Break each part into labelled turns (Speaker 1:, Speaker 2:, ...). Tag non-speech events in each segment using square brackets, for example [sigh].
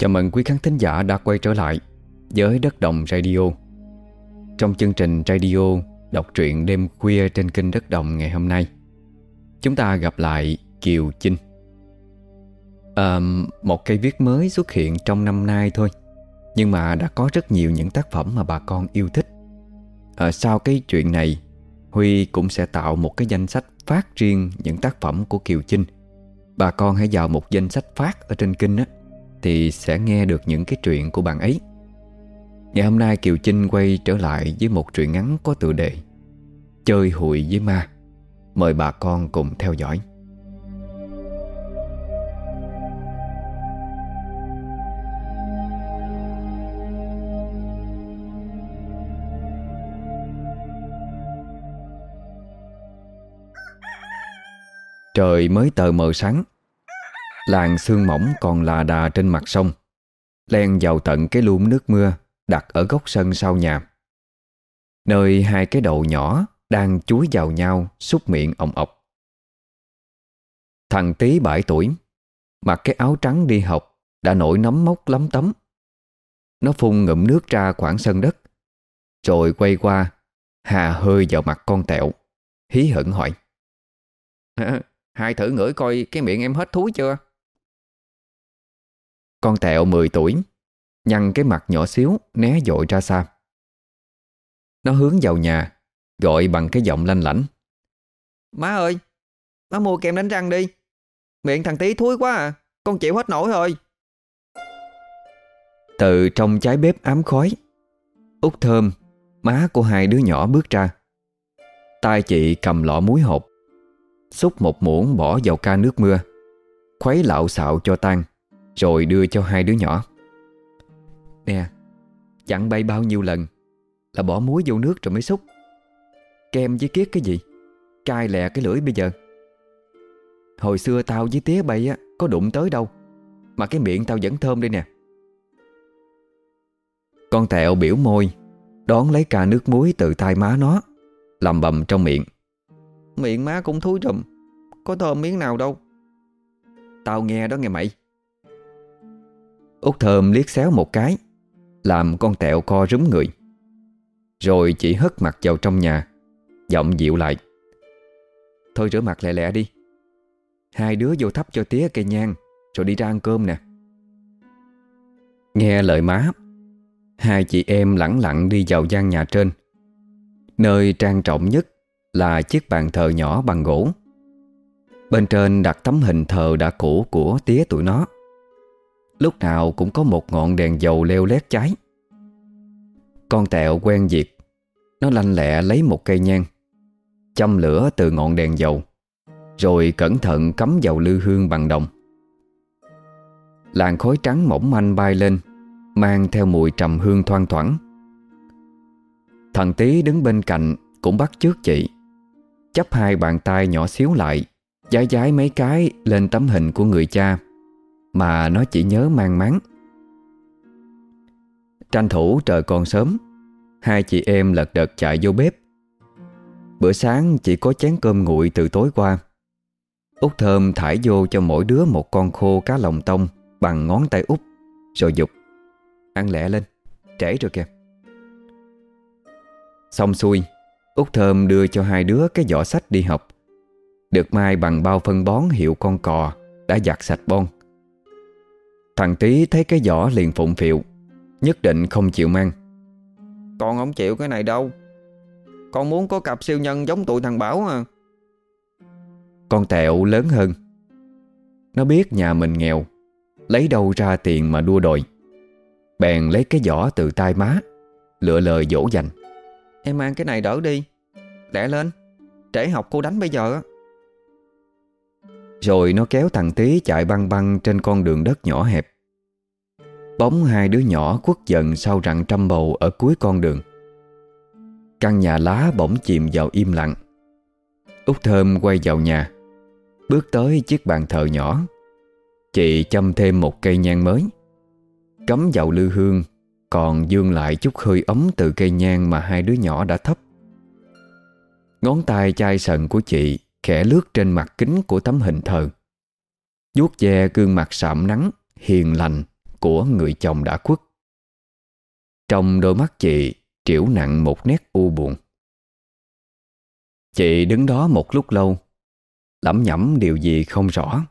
Speaker 1: Chào mừng quý khán thính giả đã quay trở lại với Đất Đồng Radio. Trong chương trình radio đọc truyện đêm khuya trên kênh Đất Đồng ngày hôm nay Chúng ta gặp lại Kiều Chinh. À, Một cây viết mới xuất hiện trong năm nay thôi Nhưng mà đã có rất nhiều những tác phẩm mà bà con yêu thích. À, Sau cái chuyện này Huy cũng sẽ tạo một cái danh sách phát riêng những tác phẩm của Kiều Chinh. Bà con hãy vào một danh sách phát ở trên kênh á. Thì sẽ nghe được những cái chuyện của bạn ấy. Ngày hôm nay Kiều Chinh quay trở lại với một truyện ngắn có tựa đề Chơi hụi với ma. Mời bà con cùng theo dõi. Trời mới tờ mờ sáng Làng sương mỏng còn là đà trên mặt sông, Len vào tận cái luống nước mưa Đặt ở góc sân sau nhà. Nơi hai cái đầu nhỏ Đang chúi vào nhau Xúc miệng ồng ọc. Thằng tí 7 tuổi, Mặc cái áo trắng đi học, Đã nổi nấm mốc lắm tấm. Nó phun ngụm nước ra khoảng sân đất, Rồi quay qua, Hà hơi vào mặt con tẹo, Hí hửng hỏi. Hai thử ngửi coi cái miệng em hết thúi chưa? Con tẹo 10 tuổi. Nhăn cái mặt nhỏ xíu Né dội ra xa. Nó hướng vào nhà Gọi bằng cái giọng lanh lảnh.
Speaker 2: Má ơi Má mua kem đánh răng đi. Miệng thằng tí thúi quá à Con chịu hết nổi thôi
Speaker 1: Từ trong trái bếp ám khói Út thơm Má của hai đứa nhỏ bước ra. Tay chị cầm lọ muối hộp Xúc một muỗng bỏ vào ca nước mưa Khuấy lạo xạo cho tan rồi đưa cho hai đứa nhỏ. Nè, Chẳng bay bao nhiêu lần Là bỏ muối vô nước rồi mới xúc. Kem với kiết cái gì? Cai lẹ cái lưỡi bây giờ. Hồi xưa tao với tía bay á, Có đụng tới đâu, Mà cái miệng tao vẫn thơm đây nè. Con tẹo biểu môi, Đón lấy ca nước muối từ tay má nó Làm bầm trong miệng.
Speaker 2: Miệng má cũng thúi trùm Có thơm miếng nào đâu.
Speaker 1: Tao nghe đó nghe mày. Út thơm liếc xéo một cái, Làm con tẹo co rúm người. Rồi chỉ hất mặt vào trong nhà, Giọng dịu lại. Thôi rửa mặt lẹ lẹ đi. Hai đứa vô thắp cho tía cây nhang, Rồi đi ra ăn cơm nè. Nghe lời má, Hai chị em lẳng lặng đi vào gian nhà trên. Nơi trang trọng nhất là chiếc bàn thờ nhỏ bằng gỗ. Bên trên đặt tấm hình thờ đã cũ của tía tụi nó. Lúc nào cũng có một ngọn đèn dầu leo lét cháy. Con tẹo quen việc, nó lanh lẹ lấy một cây nhang, châm lửa từ ngọn đèn dầu, rồi cẩn thận cắm dầu lư hương bằng đồng. Làn khói trắng mỏng manh bay lên, mang theo mùi trầm hương thoang thoảng. Thằng tí đứng bên cạnh cũng bắt trước chị Chấp hai bàn tay nhỏ xíu lại Giái giái mấy cái lên tấm hình của người cha mà nó chỉ nhớ mang máng. Tranh thủ trời còn sớm, Hai chị em lật đật chạy vô bếp. Bữa sáng chỉ có chén cơm nguội từ tối qua. Út thơm thải vô cho mỗi đứa một con khô cá lòng tông Bằng ngón tay út, Rồi dục, Ăn lẹ lên, Trễ rồi kìa. Xong xuôi, Út Thơm đưa cho hai đứa cái giỏ sách đi học. Được mai bằng bao phân bón hiệu con cò Đã giặt sạch bon. Thằng Tý thấy cái giỏ liền phụng phiệu Nhất định không chịu mang.
Speaker 2: Con không chịu cái này đâu. Con muốn có cặp siêu nhân giống tụi thằng Bảo à.
Speaker 1: Con Tẹo lớn hơn. Nó biết nhà mình nghèo Lấy đâu ra tiền mà đua đòi. Bèn lấy cái giỏ từ tay má Lựa lời dỗ dành.
Speaker 2: Em mang cái này đỡ đi. Đẻ lên. Trễ học cô đánh bây giờ
Speaker 1: rồi nó kéo thằng tí chạy băng băng Trên con đường đất nhỏ hẹp. Bóng hai đứa nhỏ quất dần Sau rặng trăm bầu ở cuối con đường. Căn nhà lá bỗng chìm vào im lặng. Út Thơm quay vào nhà, Bước tới chiếc bàn thờ nhỏ. Chị châm thêm một cây nhang mới. Cắm dầu lư hương, Còn dương lại chút hơi ấm từ cây nhang Mà hai đứa nhỏ đã thấp Ngón tay chai sần của chị Khẽ lướt trên mặt kính của tấm hình thờ vuốt ve gương mặt sạm nắng Hiền lành của người chồng đã khuất. Trong đôi mắt chị triểu nặng một nét u buồn. Chị đứng đó một lúc lâu, lẩm nhẩm điều gì không rõ.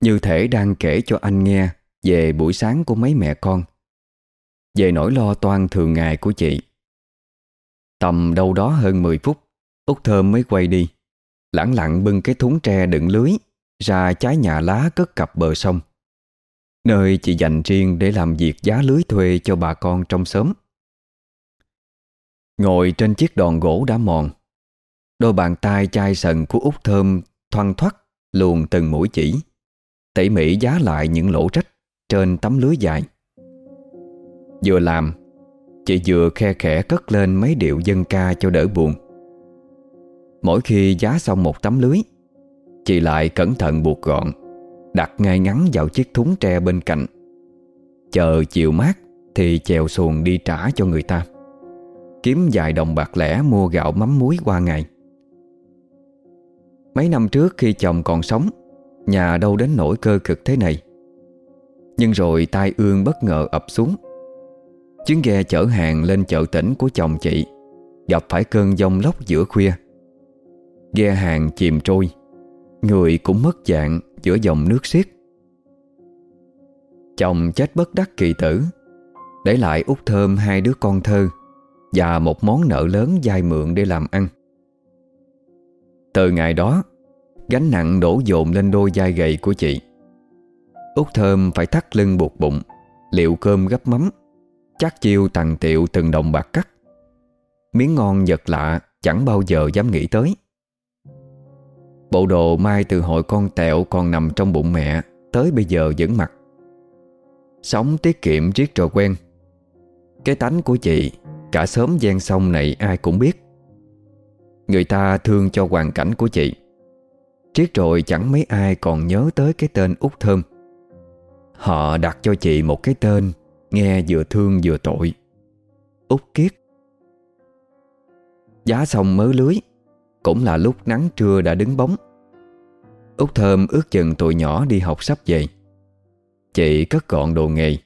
Speaker 1: Như thể đang kể cho anh nghe về buổi sáng của mấy mẹ con, về nỗi lo toan thường ngày của chị. Tầm đâu đó hơn 10 phút, Út Thơm mới quay đi, lẳng lặng bưng cái thúng tre đựng lưới ra trái nhà lá cất cặp bờ sông. Nơi chị dành riêng để làm việc giá lưới thuê cho bà con trong xóm. Ngồi trên chiếc đòn gỗ đã mòn, đôi bàn tay chai sần của Út Thơm thoăn thoắt luồn từng mũi chỉ, tỉ mỉ giá lại những lỗ trách trên tấm lưới dài. Vừa làm, chị vừa khe khẽ cất lên mấy điệu dân ca cho đỡ buồn. Mỗi khi giá xong một tấm lưới, chị lại cẩn thận buộc gọn, đặt ngay ngắn vào chiếc thúng tre bên cạnh. Chờ chiều mát thì chèo xuồng đi trả cho người ta. Kiếm vài đồng bạc lẻ mua gạo mắm muối qua ngày. Mấy năm trước khi chồng còn sống, nhà đâu đến nỗi cơ cực thế này. Nhưng rồi tai ương bất ngờ ập xuống Chuyến ghe chở hàng lên chợ tỉnh của chồng chị Gặp phải cơn giông lốc giữa khuya Ghe hàng chìm trôi. Người cũng mất dạng giữa dòng nước xiết. Chồng chết bất đắc kỳ tử. Để lại út thơm hai đứa con thơ Và một món nợ lớn dai mượn để làm ăn. Từ ngày đó, Gánh nặng đổ dồn lên đôi vai gầy của chị. Út thơm phải thắt lưng buộc bụng, Liệu cơm gấp mắm, Chắc chiêu tặng tiệu từng đồng bạc cắt. Miếng ngon vật lạ Chẳng bao giờ dám nghĩ tới. Bộ đồ mai từ hồi con tẹo Còn nằm trong bụng mẹ, Tới bây giờ vẫn mặc. Sống tiết kiệm riết rồi quen. Cái tánh của chị, Cả sớm gian sông này ai cũng biết. Người ta thương cho hoàn cảnh của chị. Triết rồi chẳng mấy ai còn nhớ tới cái tên út Thơm. Họ đặt cho chị một cái tên, Nghe vừa thương vừa tội. Út Kiết. Giá xong mớ lưới. Cũng là lúc nắng trưa đã đứng bóng. Út Thơm ước chừng tụi nhỏ đi học sắp về. Chị cất gọn đồ nghề,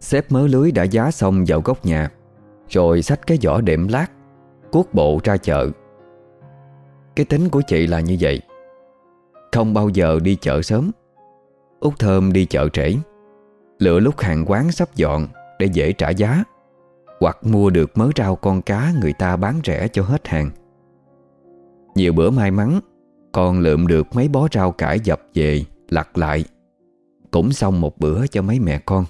Speaker 1: Xếp mớ lưới đã giá xong vào góc nhà, Rồi xách cái giỏ đệm lát, Cuốc bộ ra chợ. Cái tính của chị là như vậy. Không bao giờ đi chợ sớm. Út Thơm đi chợ trễ. Lựa lúc hàng quán sắp dọn Để dễ trả giá, Hoặc mua được mớ rau con cá Người ta bán rẻ cho hết hàng. Nhiều bữa may mắn con lượm được mấy bó rau cải dập về, Lặt lại. Cũng xong một bữa cho mấy mẹ con.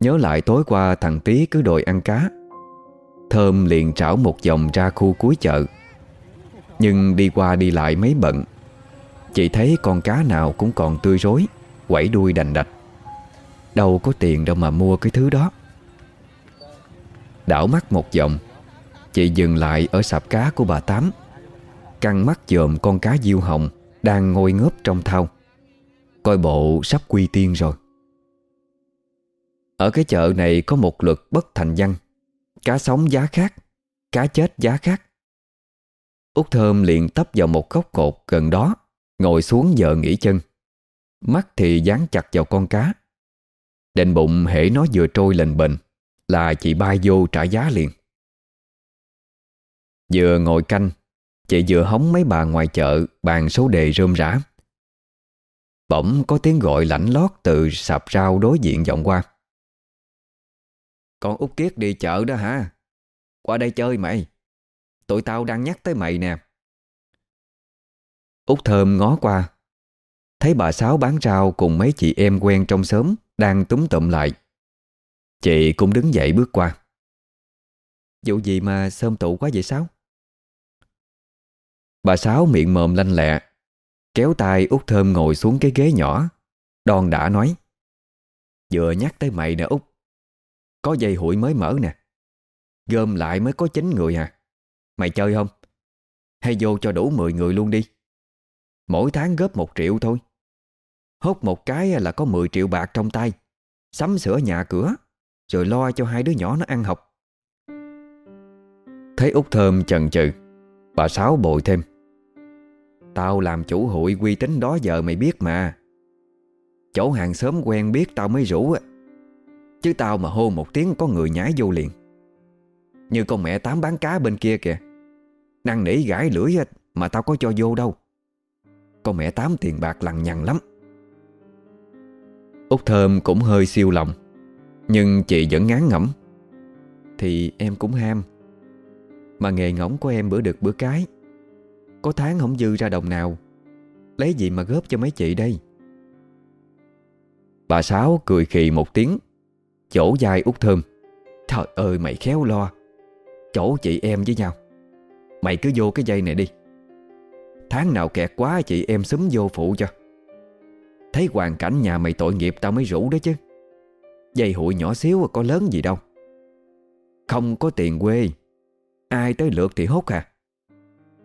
Speaker 1: Nhớ lại tối qua thằng Tý cứ đòi ăn cá. Thơm liền trảo một vòng ra khu cuối chợ. Nhưng đi qua đi lại mấy bận. Chị thấy con cá nào cũng còn tươi rối, Quẩy đuôi đành đạch. Đâu có tiền đâu mà mua cái thứ đó. Đảo mắt một vòng Chị dừng lại ở sạp cá của bà Tám. Căng mắt dòm con cá diêu hồng Đang ngồi ngớp trong thau. Coi bộ sắp quy tiên rồi. Ở cái chợ này có một luật bất thành văn. Cá sống giá khác, Cá chết giá khác. Út Thơm liền tấp vào một góc cột gần đó, Ngồi xuống giờ nghỉ chân. Mắt thì dán chặt vào con cá. Đền bụng hễ nó vừa trôi lên bệnh Là chị bay vô trả giá liền. Vừa ngồi canh, Chị vừa hóng mấy bà ngoài chợ Bàn số đề rơm rã. Bỗng có tiếng gọi lãnh lót Từ sạp rau đối diện vọng qua. Con út Kiết đi chợ đó hả? Qua đây chơi mày. Tụi tao đang nhắc tới mày nè. Út Thơm ngó qua. Thấy bà Sáu bán rau cùng mấy chị em quen trong xóm Đang túm tụm lại. Chị cũng đứng dậy bước qua. Vụ gì mà sơm tụ quá vậy Sáu? Bà Sáu miệng mồm lanh lẹ, Kéo tay út Thơm ngồi xuống cái ghế nhỏ. Đòn đã nói, Vừa nhắc tới mày nè út, Có dây hụi mới mở nè. Gom lại mới có 9 người à. Mày chơi không? Hay vô cho đủ 10 người luôn đi. Mỗi tháng góp một triệu thôi. Hốt một cái à là có 10 triệu bạc trong tay. Sắm sửa nhà cửa, Rồi lo cho hai đứa nhỏ nó ăn học. Thấy út Thơm chần chừ, Bà Sáu bội thêm Tao làm chủ hội uy tín đó giờ mày biết mà.
Speaker 2: Chỗ hàng xóm quen biết tao mới rủ á. Chứ tao mà hô một tiếng có người nhái vô liền. Như con mẹ tám bán cá bên kia kìa. Năng nỉ gãi lưỡi mà tao có cho vô đâu. Con mẹ tám tiền bạc lằng nhằng lắm.
Speaker 1: Út Thơm cũng hơi siêu lòng, Nhưng chị vẫn ngán ngẩm.
Speaker 2: Thì em cũng ham, Mà nghề ngỗng của em bữa được bữa cái. Có tháng không dư ra đồng nào. Lấy gì mà góp cho mấy chị đây?
Speaker 1: Bà Sáu cười khì một tiếng, Chỗ dài út thơm.
Speaker 2: Trời ơi, mày khéo lo. Chỗ chị em với nhau. Mày cứ vô cái dây này đi. Tháng nào kẹt quá, chị em xúm vô phụ cho. Thấy hoàn cảnh nhà mày tội nghiệp, tao mới rủ đó chứ. Dây hụi nhỏ xíu có lớn gì đâu. Không có tiền quê. Ai tới lượt thì hốt à.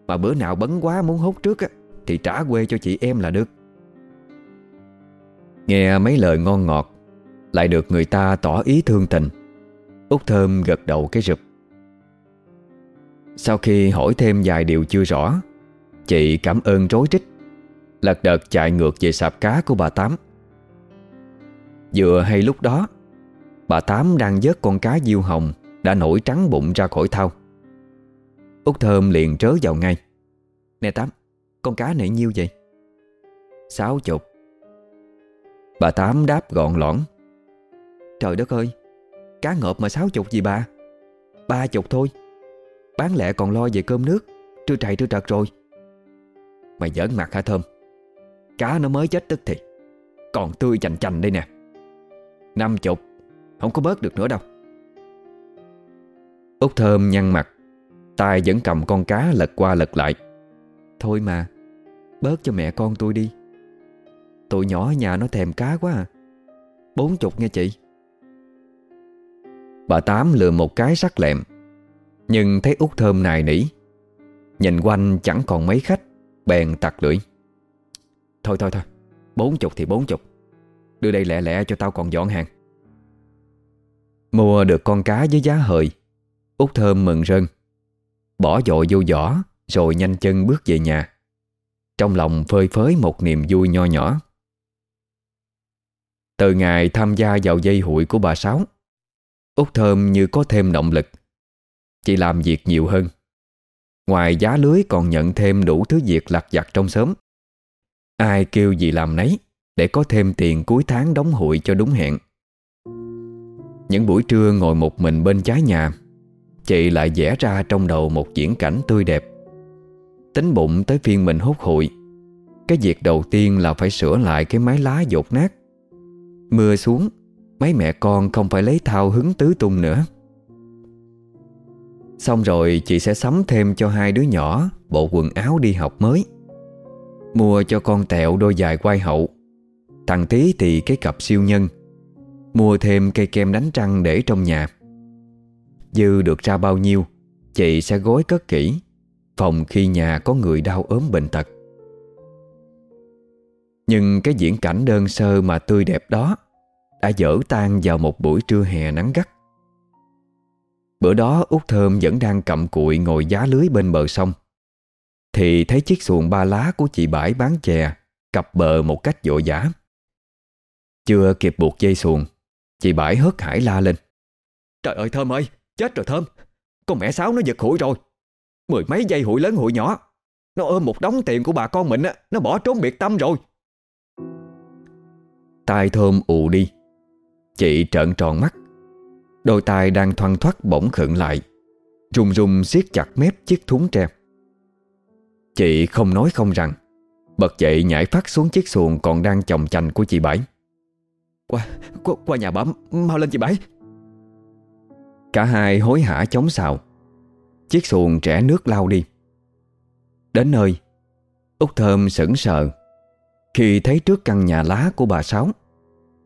Speaker 2: Mà bữa nào bấn quá muốn hốt trước á, Thì trả quê cho chị em là được.
Speaker 1: Nghe mấy lời ngon ngọt, Lại được người ta tỏ ý thương tình. Út Thơm gật đầu cái rụp. Sau khi hỏi thêm vài điều chưa rõ, Chị cảm ơn rối rít, Lật đật chạy ngược về sạp cá của bà Tám. Vừa hay lúc đó, Bà Tám đang vớt con cá diêu hồng Đã nổi trắng bụng ra khỏi thau. Út Thơm liền trớ vào ngay.
Speaker 2: Nè Tám, Con cá này nhiêu vậy?
Speaker 1: Sáu chục. Bà Tám đáp gọn lõn.
Speaker 2: Trời đất ơi, Cá ngợp mà sáu chục gì bà? Ba chục thôi. Bán lẹ còn lo về cơm nước, Trưa trầy trưa trật rồi. Mày giỡn mặt hả Thơm? Cá nó mới chết tức thì, Còn tươi chành chành đây nè. Năm chục, Không có bớt được nữa đâu.
Speaker 1: Út Thơm nhăn mặt tay vẫn cầm con cá lật qua lật lại.
Speaker 2: Thôi mà, Bớt cho mẹ con tôi đi. Tụi nhỏ ở nhà nó thèm cá quá à. Bốn chục nghe chị.
Speaker 1: Bà Tám lừa một cái sắc lẹm, Nhưng thấy út thơm nài nỉ. Nhìn quanh chẳng còn mấy khách, Bèn tặc lưỡi.
Speaker 2: Thôi thôi thôi, Bốn chục thì bốn chục. Đưa đây lẹ lẹ cho tao còn dọn hàng.
Speaker 1: Mua được con cá với giá hời, Út thơm mừng rơn. Bỏ dội vô giỏ, Rồi nhanh chân bước về nhà. Trong lòng phơi phới một niềm vui nho nhỏ. Từ ngày tham gia vào dây hụi của bà Sáu, Út Thơm như có thêm động lực. Chị làm việc nhiều hơn. Ngoài giá lưới còn nhận thêm đủ thứ việc lặt vặt trong xóm. Ai kêu gì làm nấy, Để có thêm tiền cuối tháng đóng hụi cho đúng hẹn. Những buổi trưa ngồi một mình bên trái nhà Chị lại vẽ ra trong đầu một diễn cảnh tươi đẹp. Tính bụng tới phiên mình hút hụi. Cái việc đầu tiên là phải sửa lại cái mái lá dột nát. Mưa xuống, Mấy mẹ con không phải lấy thao hứng tứ tung nữa. Xong rồi chị sẽ sắm thêm cho hai đứa nhỏ Bộ quần áo đi học mới. Mua cho con tẹo đôi giày quai hậu. Thằng tí thì cái cặp siêu nhân. Mua thêm cây kem đánh trăng để trong nhà. Dư được ra bao nhiêu, Chị sẽ gối cất kỹ, Phòng khi nhà có người đau ốm bệnh tật. Nhưng cái diễn cảnh đơn sơ mà tươi đẹp đó Đã dở tan vào một buổi trưa hè nắng gắt. Bữa đó út Thơm vẫn đang cầm cụi ngồi giá lưới bên bờ sông, Thì thấy chiếc xuồng ba lá của chị Bãi bán chè cập bờ một cách vội vã. Chưa kịp buộc dây xuồng, Chị Bãi hớt hải la lên.
Speaker 2: Trời ơi, Thơm ơi Chết rồi Thơm. Con mẹ Sáu nó giật hụi rồi. Mười mấy giây hụi lớn hụi nhỏ. Nó ôm một đống tiền của bà con mình á Nó bỏ trốn biệt tâm rồi.
Speaker 1: Tai Thơm ù đi. Chị trợn tròn mắt. Đôi tai đang thoăn thoắt bỗng khựng lại. Rung rung siết chặt mép chiếc thúng tre Chị không nói không rằng. Bật dậy nhảy phát xuống chiếc xuồng Còn đang chồng chành của chị Bảy.
Speaker 2: Qua, qua, qua nhà bẩm Mau lên chị Bảy.
Speaker 1: Cả hai hối hả chống xào Chiếc xuồng trẻ nước lao đi. Đến nơi, úc Thơm sững sờ. Khi thấy trước căn nhà lá của bà Sáu,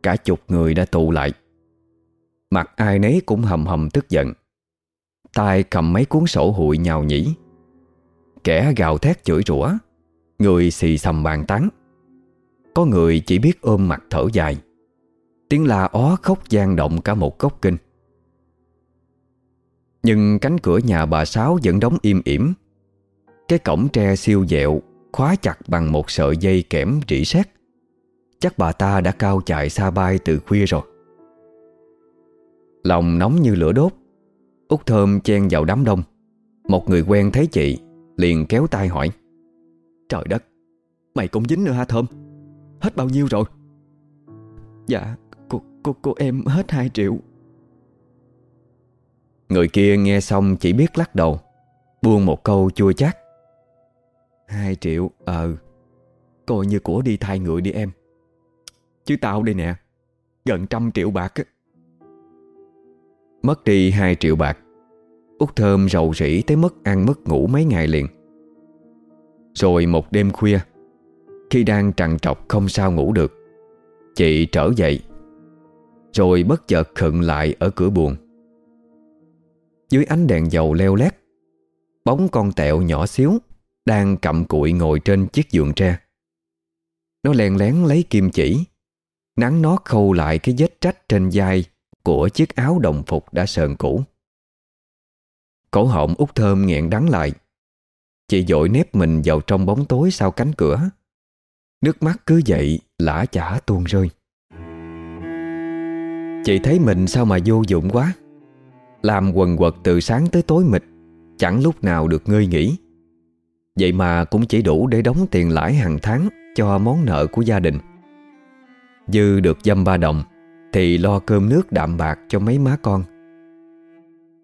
Speaker 1: Cả chục người đã tụ lại. Mặt ai nấy cũng hầm hầm tức giận. Tay cầm mấy cuốn sổ hụi nhào nhĩ Kẻ gào thét chửi rủa, Người xì xầm bàn tán. Có người chỉ biết ôm mặt thở dài. Tiếng la ó khóc gian động cả một góc kinh. Nhưng cánh cửa nhà bà Sáu vẫn đóng im ỉm. Cái cổng tre siêu dẹo Khóa chặt bằng một sợi dây kẽm rỉ sét.
Speaker 2: Chắc bà ta đã cao chạy xa bay từ khuya rồi. Lòng nóng như lửa đốt. Út Thơm chen vào đám đông. Một người quen thấy chị Liền kéo tay hỏi. Trời đất Mày cũng dính nữa hả Thơm? Hết bao nhiêu rồi?
Speaker 3: Dạ cô, cô, cô em hết 2 triệu.
Speaker 2: Người kia nghe xong chỉ biết lắc đầu, Buông một câu chua chát.
Speaker 3: Hai triệu Ờ Coi như của đi thay người đi em. Chứ tao đây nè, Gần trăm triệu bạc á.
Speaker 2: Mất đi hai triệu bạc, Út Thơm rầu rĩ tới mất ăn mất ngủ mấy ngày liền. Rồi một đêm khuya, Khi đang trằn trọc không sao ngủ được, Chị trở dậy, Rồi bất chợt khựng lại ở cửa buồn dưới ánh đèn dầu leo lét, Bóng con tẹo nhỏ xíu Đang cầm cụi ngồi trên chiếc giường tre. Nó len lén lấy kim chỉ Nắng nó khâu lại cái vết trách trên vai Của chiếc áo đồng phục đã sờn cũ. Cổ họng út thơm nghẹn đắng lại. Chị dội nếp mình vào trong bóng tối sau cánh cửa. Nước mắt cứ vậy lã chả tuôn rơi. Chị thấy mình sao mà vô dụng quá? Làm quần quật từ sáng tới tối mịt, Chẳng lúc nào được ngơi nghỉ. Vậy mà cũng chỉ đủ để đóng tiền lãi hàng tháng Cho món nợ của gia đình. Dư được dăm ba đồng, Thì lo cơm nước đạm bạc cho mấy má con.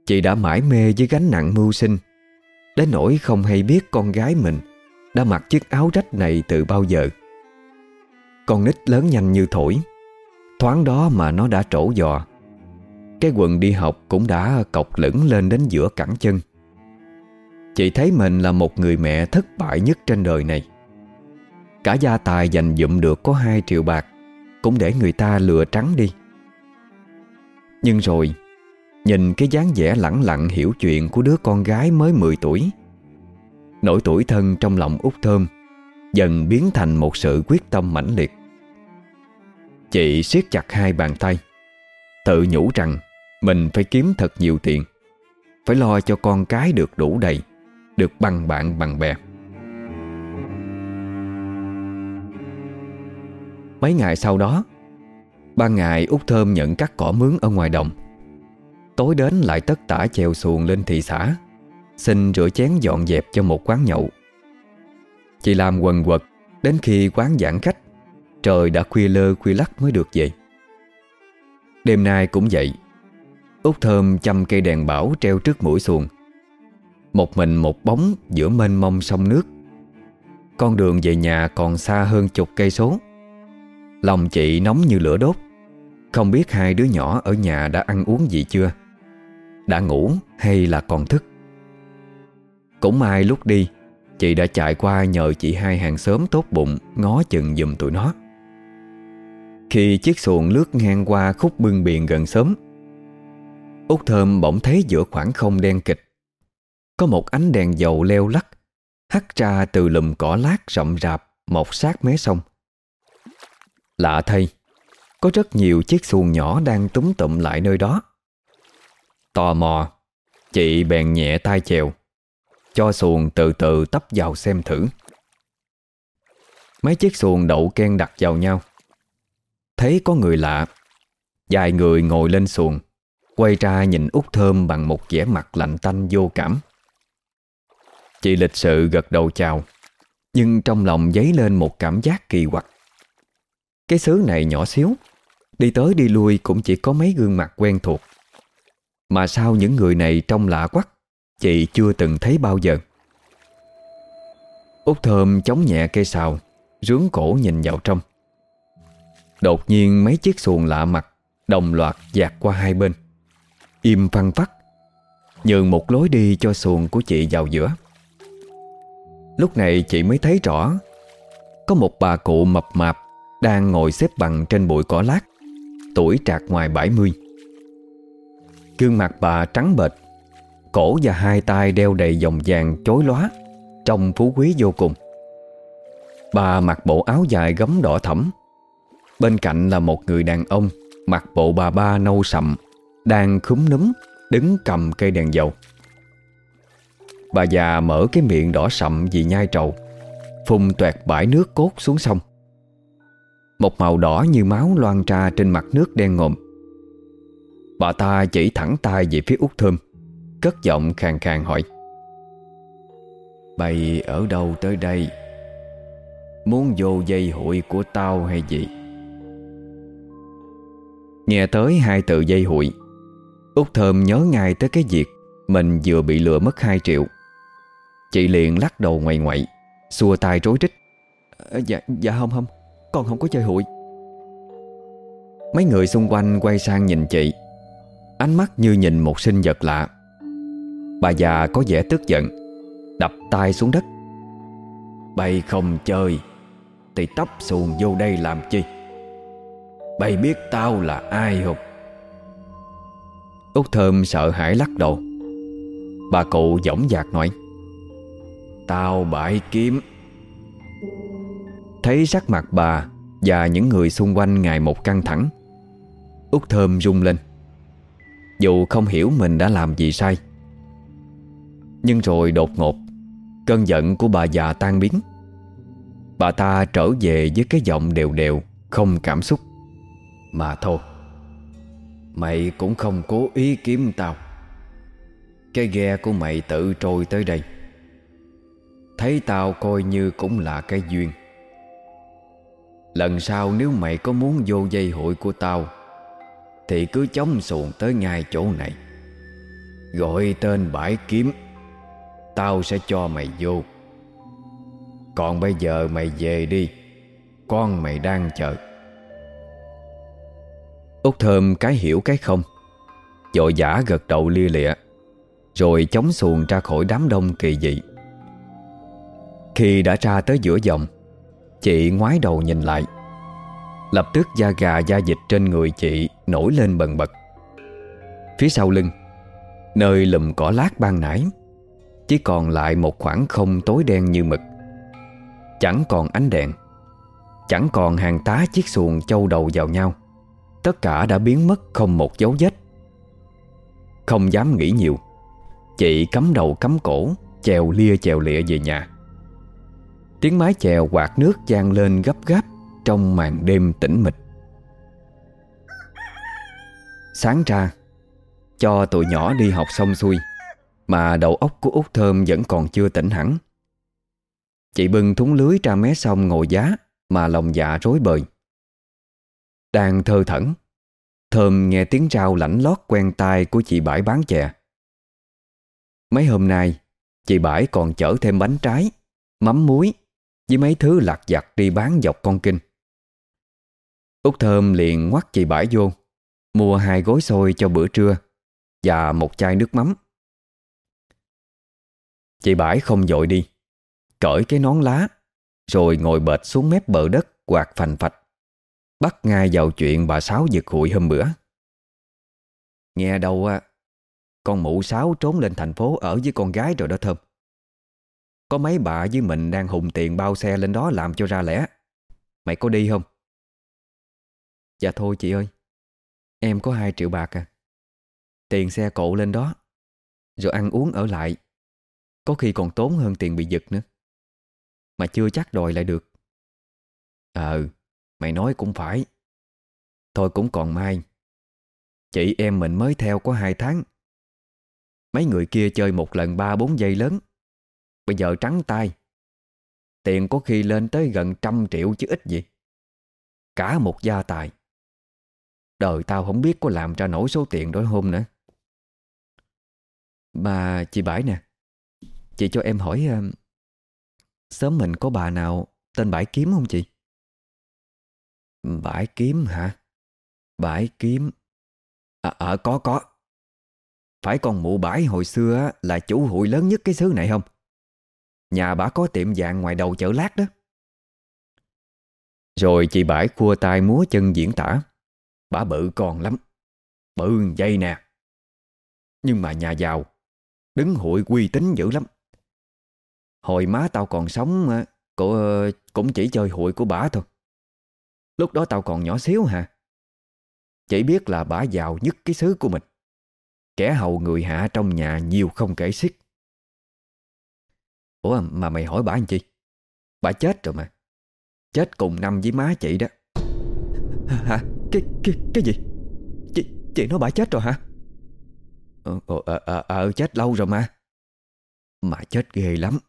Speaker 2: Chị đã mãi mê với gánh nặng mưu sinh, Đến nỗi không hay biết con gái mình Đã mặc chiếc áo rách này từ bao giờ. Con nít lớn nhanh như thổi, Thoáng đó mà nó đã trổ dò. Cái quần đi học cũng đã cọc lửng lên đến giữa cẳng chân. Chị thấy mình là một người mẹ thất bại nhất trên đời này. Cả gia tài dành dụm được có 2 triệu bạc, Cũng để người ta lừa trắng đi. Nhưng rồi, Nhìn cái dáng vẻ lẳng lặng hiểu chuyện của đứa con gái mới 10 tuổi, Nỗi tuổi thân trong lòng út thơm Dần biến thành một sự quyết tâm mãnh liệt. Chị siết chặt hai bàn tay, Tự nhủ rằng mình phải kiếm thật nhiều tiền. Phải lo cho con cái được đủ đầy, Được bằng bạn bằng bè. Mấy ngày sau đó Ban ngày út Thơm nhận cắt cỏ mướn ở ngoài đồng. Tối đến lại tất tả chèo xuồng lên thị xã, Xin rửa chén dọn dẹp cho một quán nhậu. Chị làm quần quật, Đến khi quán giãn khách Trời đã khuya lơ khuya lắc mới được về. Đêm nay cũng vậy Út Thơm chăm cây đèn bảo treo trước mũi xuồng. Một mình một bóng giữa mênh mông sông nước. Con đường về nhà còn xa hơn chục cây số. Lòng chị nóng như lửa đốt. Không biết hai đứa nhỏ ở nhà đã ăn uống gì chưa? Đã ngủ hay là còn thức? Cũng may lúc đi, Chị đã chạy qua nhờ chị hai hàng xóm tốt bụng Ngó chừng giùm tụi nó. Khi chiếc xuồng lướt ngang qua khúc bưng biển gần sớm Út Thơm bỗng thấy giữa khoảng không đen kịch. Có một ánh đèn dầu leo lắc, Hắt ra từ lùm cỏ lát rậm rạp Mọc sát mé sông. Lạ thay, Có rất nhiều chiếc xuồng nhỏ đang túm tụm lại nơi đó. Tò mò, Chị bèn nhẹ tay chèo, Cho xuồng từ từ tấp vào xem thử. Mấy chiếc xuồng đậu ken đặt vào nhau. Thấy có người lạ, Vài người ngồi lên xuồng. Quay ra nhìn út thơm bằng một vẻ mặt lạnh tanh vô cảm. Chị lịch sự gật đầu chào, Nhưng trong lòng dấy lên một cảm giác kỳ quặc. Cái xứ này nhỏ xíu, Đi tới đi lui cũng chỉ có mấy gương mặt quen thuộc. Mà sao những người này trông lạ quắc, Chị chưa từng thấy bao giờ. Út thơm chống nhẹ cây xào Rướng cổ nhìn vào trong. Đột nhiên mấy chiếc xuồng lạ mặt, Đồng loạt dạt qua hai bên. Im phăng phắc, Nhường một lối đi cho xuồng của chị vào giữa. Lúc này chị mới thấy rõ, Có một bà cụ mập mạp Đang ngồi xếp bằng trên bụi cỏ lát, Tuổi trạc ngoài 70 Gương mặt bà trắng bệch, Cổ và hai tay đeo đầy vòng vàng chối lóa Trông phú quý vô cùng. Bà mặc bộ áo dài gấm đỏ thẫm, Bên cạnh là một người đàn ông Mặc bộ bà ba nâu sậm. Đang khúm núm, Đứng cầm cây đèn dầu. Bà già mở cái miệng đỏ sậm vì nhai trầu, Phun toẹt bãi nước cốt xuống sông.
Speaker 1: Một màu đỏ như máu loan ra trên mặt nước đen ngòm. Bà ta chỉ thẳng tay về phía út thơm, Cất giọng khàn khàn hỏi Bày ở đâu tới đây? Muốn vô dây hụi của tao hay gì? Nghe tới hai từ dây hụi Út Thơm nhớ ngay tới cái việc Mình vừa bị lừa mất 2 triệu. Chị liền lắc đầu ngoại ngoại Xua tay rối rít.
Speaker 3: À, Dạ dạ không không Con không có chơi hụi.
Speaker 1: Mấy người xung quanh quay sang nhìn chị. Ánh mắt như nhìn một sinh vật lạ. Bà già có vẻ tức giận Đập tay xuống đất. Bay không chơi Thì tấp xuồng vô đây làm chi? Bay biết tao là ai không Út Thơm sợ hãi lắc đầu. Bà cụ dõng dạc nói, Tao bãi kiếm. Thấy sắc mặt bà Và những người xung quanh ngày một căng thẳng, Út Thơm rung lên. Dù không hiểu mình đã làm gì sai, Nhưng rồi đột ngột, Cơn giận của bà già tan biến. Bà ta trở về với cái giọng đều đều, Không cảm xúc. Mà thôi Mày cũng không cố ý kiếm tao. Cái ghe của mày tự trôi tới đây. Thấy tao coi như cũng là cái duyên. Lần sau nếu mày có muốn vô dây hội của tao, Thì cứ chống xuồng tới ngay chỗ này. Gọi tên bãi kiếm, Tao sẽ cho mày vô. Còn bây giờ mày về đi, Con mày đang chờ. Út thơm cái hiểu cái không. Dội giả gật đầu lia lịa, Rồi chống xuồng ra khỏi đám đông kỳ dị. Khi đã ra tới giữa dòng, Chị ngoái đầu nhìn lại. Lập tức da gà da dịch trên người chị Nổi lên bần bật. Phía sau lưng, Nơi lùm cỏ lát ban nãy, Chỉ còn lại một khoảng không tối đen như mực. Chẳng còn ánh đèn, Chẳng còn hàng tá chiếc xuồng châu đầu vào nhau. Tất cả đã biến mất không một dấu vết. Không dám nghĩ nhiều, Chị cắm đầu cắm cổ, Chèo lia chèo lịa về nhà. Tiếng mái chèo quạt nước gian lên gấp gáp Trong màn đêm tĩnh mịch. Sáng ra, Cho tụi nhỏ đi học xong xuôi, Mà đầu óc của út Thơm vẫn còn chưa tỉnh hẳn. Chị bưng thúng lưới ra mé sông ngồi giá Mà lòng dạ rối bời. Đang thơ thẩn. Thơm nghe tiếng rau lãnh lót quen tai của chị Bãi bán chè. Mấy hôm nay, Chị Bãi còn chở thêm bánh trái, Mắm muối Với mấy thứ lạc vặt đi bán dọc con kinh. Út Thơm liền ngoắt chị Bãi vô, Mua hai gối xôi cho bữa trưa Và một chai nước mắm. Chị Bãi không dội đi, Cởi cái nón lá, Rồi ngồi bệt xuống mép bờ đất Quạt phành phạch. Bắt ngay vào chuyện bà Sáu giật hụi hôm bữa. Nghe đâu á, Con mụ Sáu trốn lên thành phố Ở với con gái rồi đó Thơm. Có mấy bà với mình đang hùng tiền bao xe lên đó làm cho ra lẽ. Mày có đi không? Dạ thôi chị ơi, Em có 2 triệu bạc à. Tiền xe cộ lên đó, Rồi ăn uống ở lại. Có khi còn tốn hơn tiền bị giật nữa. Mà chưa chắc đòi lại được. Ờ Mày nói cũng phải. Thôi cũng còn mai. Chị em mình mới theo có hai tháng. Mấy người kia chơi một lần ba bốn giây lớn. Bây giờ trắng tay. Tiền có khi lên tới gần trăm triệu chứ ít gì. Cả một gia tài. Đời tao không biết có làm ra nổi số tiền đó hôm nữa. Bà, chị Bãi nè. Chị cho em hỏi ờ, Sớm mình có bà nào tên Bãi Kiếm không chị? Bãi kiếm hả? Bãi kiếm? À, à có có. Phải con mụ bãi hồi xưa Là chủ hụi lớn nhất cái xứ này không? Nhà bà có tiệm vàng ngoài đầu chợ lát đó. Rồi chị bãi cua tay múa chân diễn tả. Bà bự còn lắm. Bự dây nè. Nhưng mà nhà giàu Đứng hội uy tín dữ lắm. Hồi má tao còn sống Cũng chỉ chơi hội của bà thôi. Lúc đó tao còn nhỏ xíu hả? Chỉ biết là bà giàu nhất cái xứ của mình. Kẻ hầu người hạ trong nhà nhiều không kể xiết. Ủa mà mày hỏi bà anh chi? Bà chết rồi mà. Chết cùng năm với má chị đó. [laughs]
Speaker 3: Hả? Cái, cái, cái gì? Chị, chị nói bà chết rồi hả?
Speaker 2: Ờ, ờ, ờ, ờ, ờ, chết lâu rồi mà. Mà chết ghê lắm.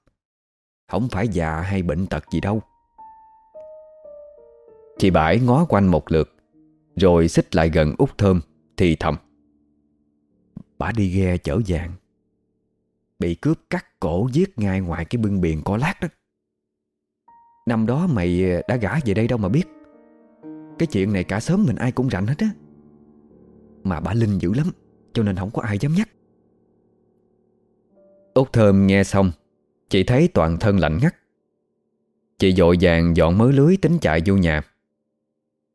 Speaker 2: Không phải già hay bệnh tật gì đâu.
Speaker 1: Chị Bãi ngó quanh một lượt, Rồi xích lại gần út thơm, Thì thầm.
Speaker 2: Bà đi ghe chở vàng. Bị cướp cắt cổ giết ngay ngoài cái bưng biển có lát đó. Năm đó mày ờ, đã gả về đây đâu mà biết. Cái chuyện này cả sớm mình ai cũng rảnh hết á. Mà bà Linh dữ lắm, Cho nên không có ai dám nhắc.
Speaker 1: Út thơm nghe xong Chị thấy toàn thân lạnh ngắt. Chị dội vàng dọn mớ lưới tính chạy vô nhà.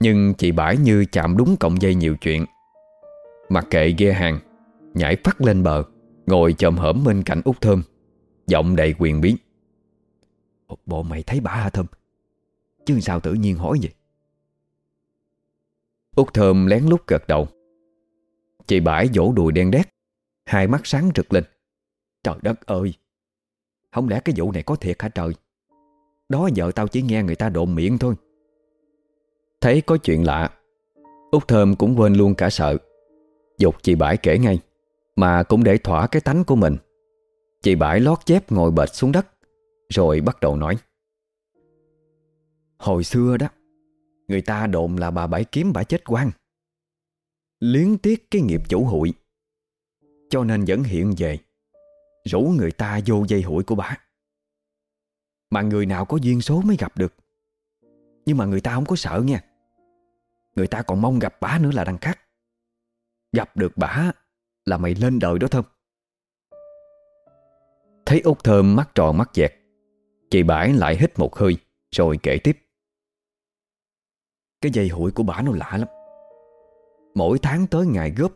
Speaker 1: Nhưng chị bãi như chạm đúng cọng dây nhiều chuyện. Mặc kệ ghe hàng, Nhảy phát lên bờ, Ngồi chồm hởm bên cạnh út thơm, Giọng đầy quyền bí
Speaker 2: Bộ mày thấy bà hả Thơm? Chứ sao tự nhiên hỏi vậy?
Speaker 1: Út thơm lén lút gật đầu. Chị bãi vỗ đùi đen đét, Hai mắt sáng rực lên.
Speaker 2: Trời đất ơi! Không lẽ cái vụ này có thiệt hả trời? Đó giờ tao chỉ nghe người ta đồn miệng thôi.
Speaker 1: Thấy có chuyện lạ Út thơm cũng quên luôn cả sợ. Dục chị bãi kể ngay, Mà cũng để thỏa cái tánh của mình. Chị bãi lót dép ngồi bệt xuống đất, Rồi bắt đầu nói.
Speaker 2: Hồi xưa đó, Người ta đồn là bà bãi kiếm bà chết quan. Liếng tiếc cái nghiệp chủ hụi, Cho nên vẫn hiện về, Rủ người ta vô dây hụi của bà. Mà người nào có duyên số mới gặp được. Nhưng mà người ta không có sợ nha. Người ta còn mong gặp bà nữa là đằng khác. Gặp được bà Là mày lên đời đó Thơm
Speaker 1: Thấy út thơm mắt tròn mắt dẹt, Chị bãi lại hít một hơi, Rồi kể tiếp.
Speaker 2: Cái dây hụi của bà nó lạ lắm. Mỗi tháng tới ngày góp,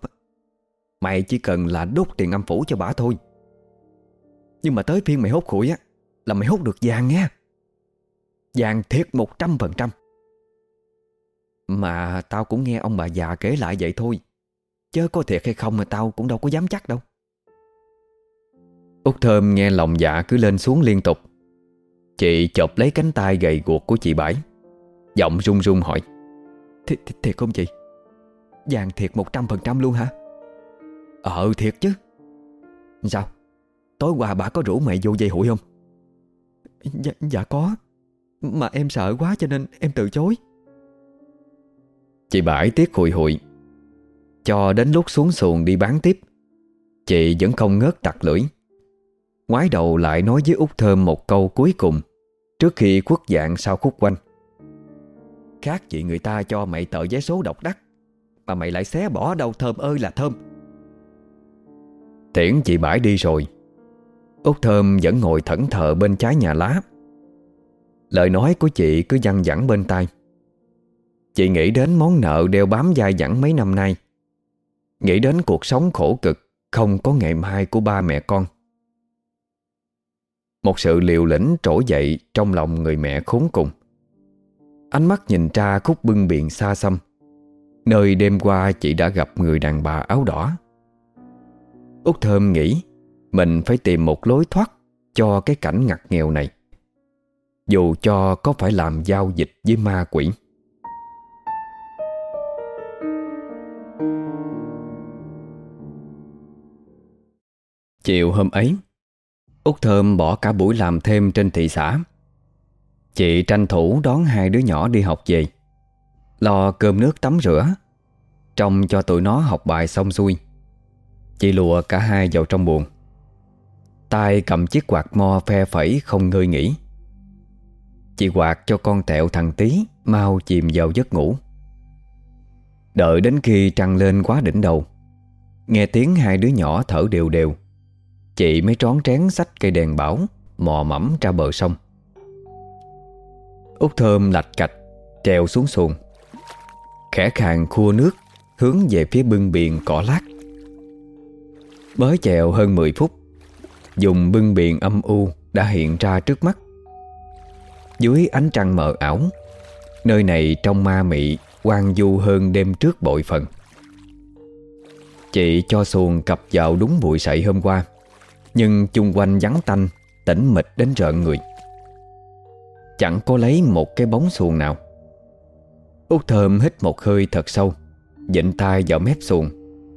Speaker 2: Mày chỉ cần là đốt tiền âm phủ cho bà thôi. Nhưng mà tới phiên mày hốt hụi á, Là mày hốt được vàng nghe. Vàng thiệt 100% mà tao cũng nghe ông bà già kể lại vậy thôi Chứ có thiệt hay không mà tao cũng đâu có dám chắc đâu
Speaker 1: Út thơm nghe lòng dạ cứ lên xuống liên tục Chị chộp lấy cánh tay gầy guộc của chị Bảy, Giọng run run hỏi
Speaker 2: Th th Thiệt không chị? Vàng thiệt 100% luôn hả? Ờ thiệt chứ Sao? Tối qua bà có rủ mẹ vô dây hụi không? Dạ, dạ có Mà em sợ quá cho nên em từ chối
Speaker 1: Chị Bãi tiếc hụi hụi. Cho đến lúc xuống xuồng đi bán tiếp, Chị vẫn không ngớt tặc lưỡi. Ngoái đầu lại nói với út Thơm một câu cuối cùng Trước khi quất dạng sau khúc quanh.
Speaker 2: Khác chị người ta cho mày tờ giấy số độc đắc, Mà mày lại xé bỏ đâu Thơm ơi là Thơm.
Speaker 1: Tiễn chị bãi đi rồi. Út Thơm vẫn ngồi thẫn thờ bên trái nhà lá. Lời nói của chị cứ văng vẳng bên tai. Chị nghĩ đến món nợ đeo bám dai dẳng mấy năm nay. Nghĩ đến cuộc sống khổ cực, Không có ngày mai của ba mẹ con. Một sự liều lĩnh trỗi dậy Trong lòng người mẹ khốn cùng. Ánh mắt nhìn ra khúc bưng biển xa xăm. Nơi đêm qua chị đã gặp người đàn bà áo đỏ. Út Thơm nghĩ, Mình phải tìm một lối thoát Cho cái cảnh ngặt nghèo này. Dù cho có phải làm giao dịch với ma quỷ. Chiều hôm ấy Út Thơm bỏ cả buổi làm thêm trên thị xã. Chị tranh thủ đón hai đứa nhỏ đi học về, Lo cơm nước tắm rửa, Trông cho tụi nó học bài xong xuôi. Chị lùa cả hai vào trong buồng. Tay cầm chiếc quạt mo phe phẩy không ngơi nghỉ. Chị quạt cho con tẹo thằng tí Mau chìm vào giấc ngủ. Đợi đến khi trăng lên quá đỉnh đầu, Nghe tiếng hai đứa nhỏ thở đều đều. Chị mới trón trén sách cây đèn bảo, Mò mẫm ra bờ sông. Út thơm lạch cạch Trèo xuống xuồng. Khẽ khàng khua nước, Hướng về phía bưng biển cỏ lát. Mới chèo hơn 10 phút, Dùng bưng biển âm u Đã hiện ra trước mắt. Dưới ánh trăng mờ ảo, Nơi này trong ma mị quang du hơn đêm trước bội phần. Chị cho xuồng cập vào đúng bụi sậy hôm qua. Nhưng chung quanh vắng tanh Tĩnh mịch đến rợn người. Chẳng có lấy một cái bóng xuồng nào. Út Thơm hít một hơi thật sâu Dịnh tay vào mép xuồng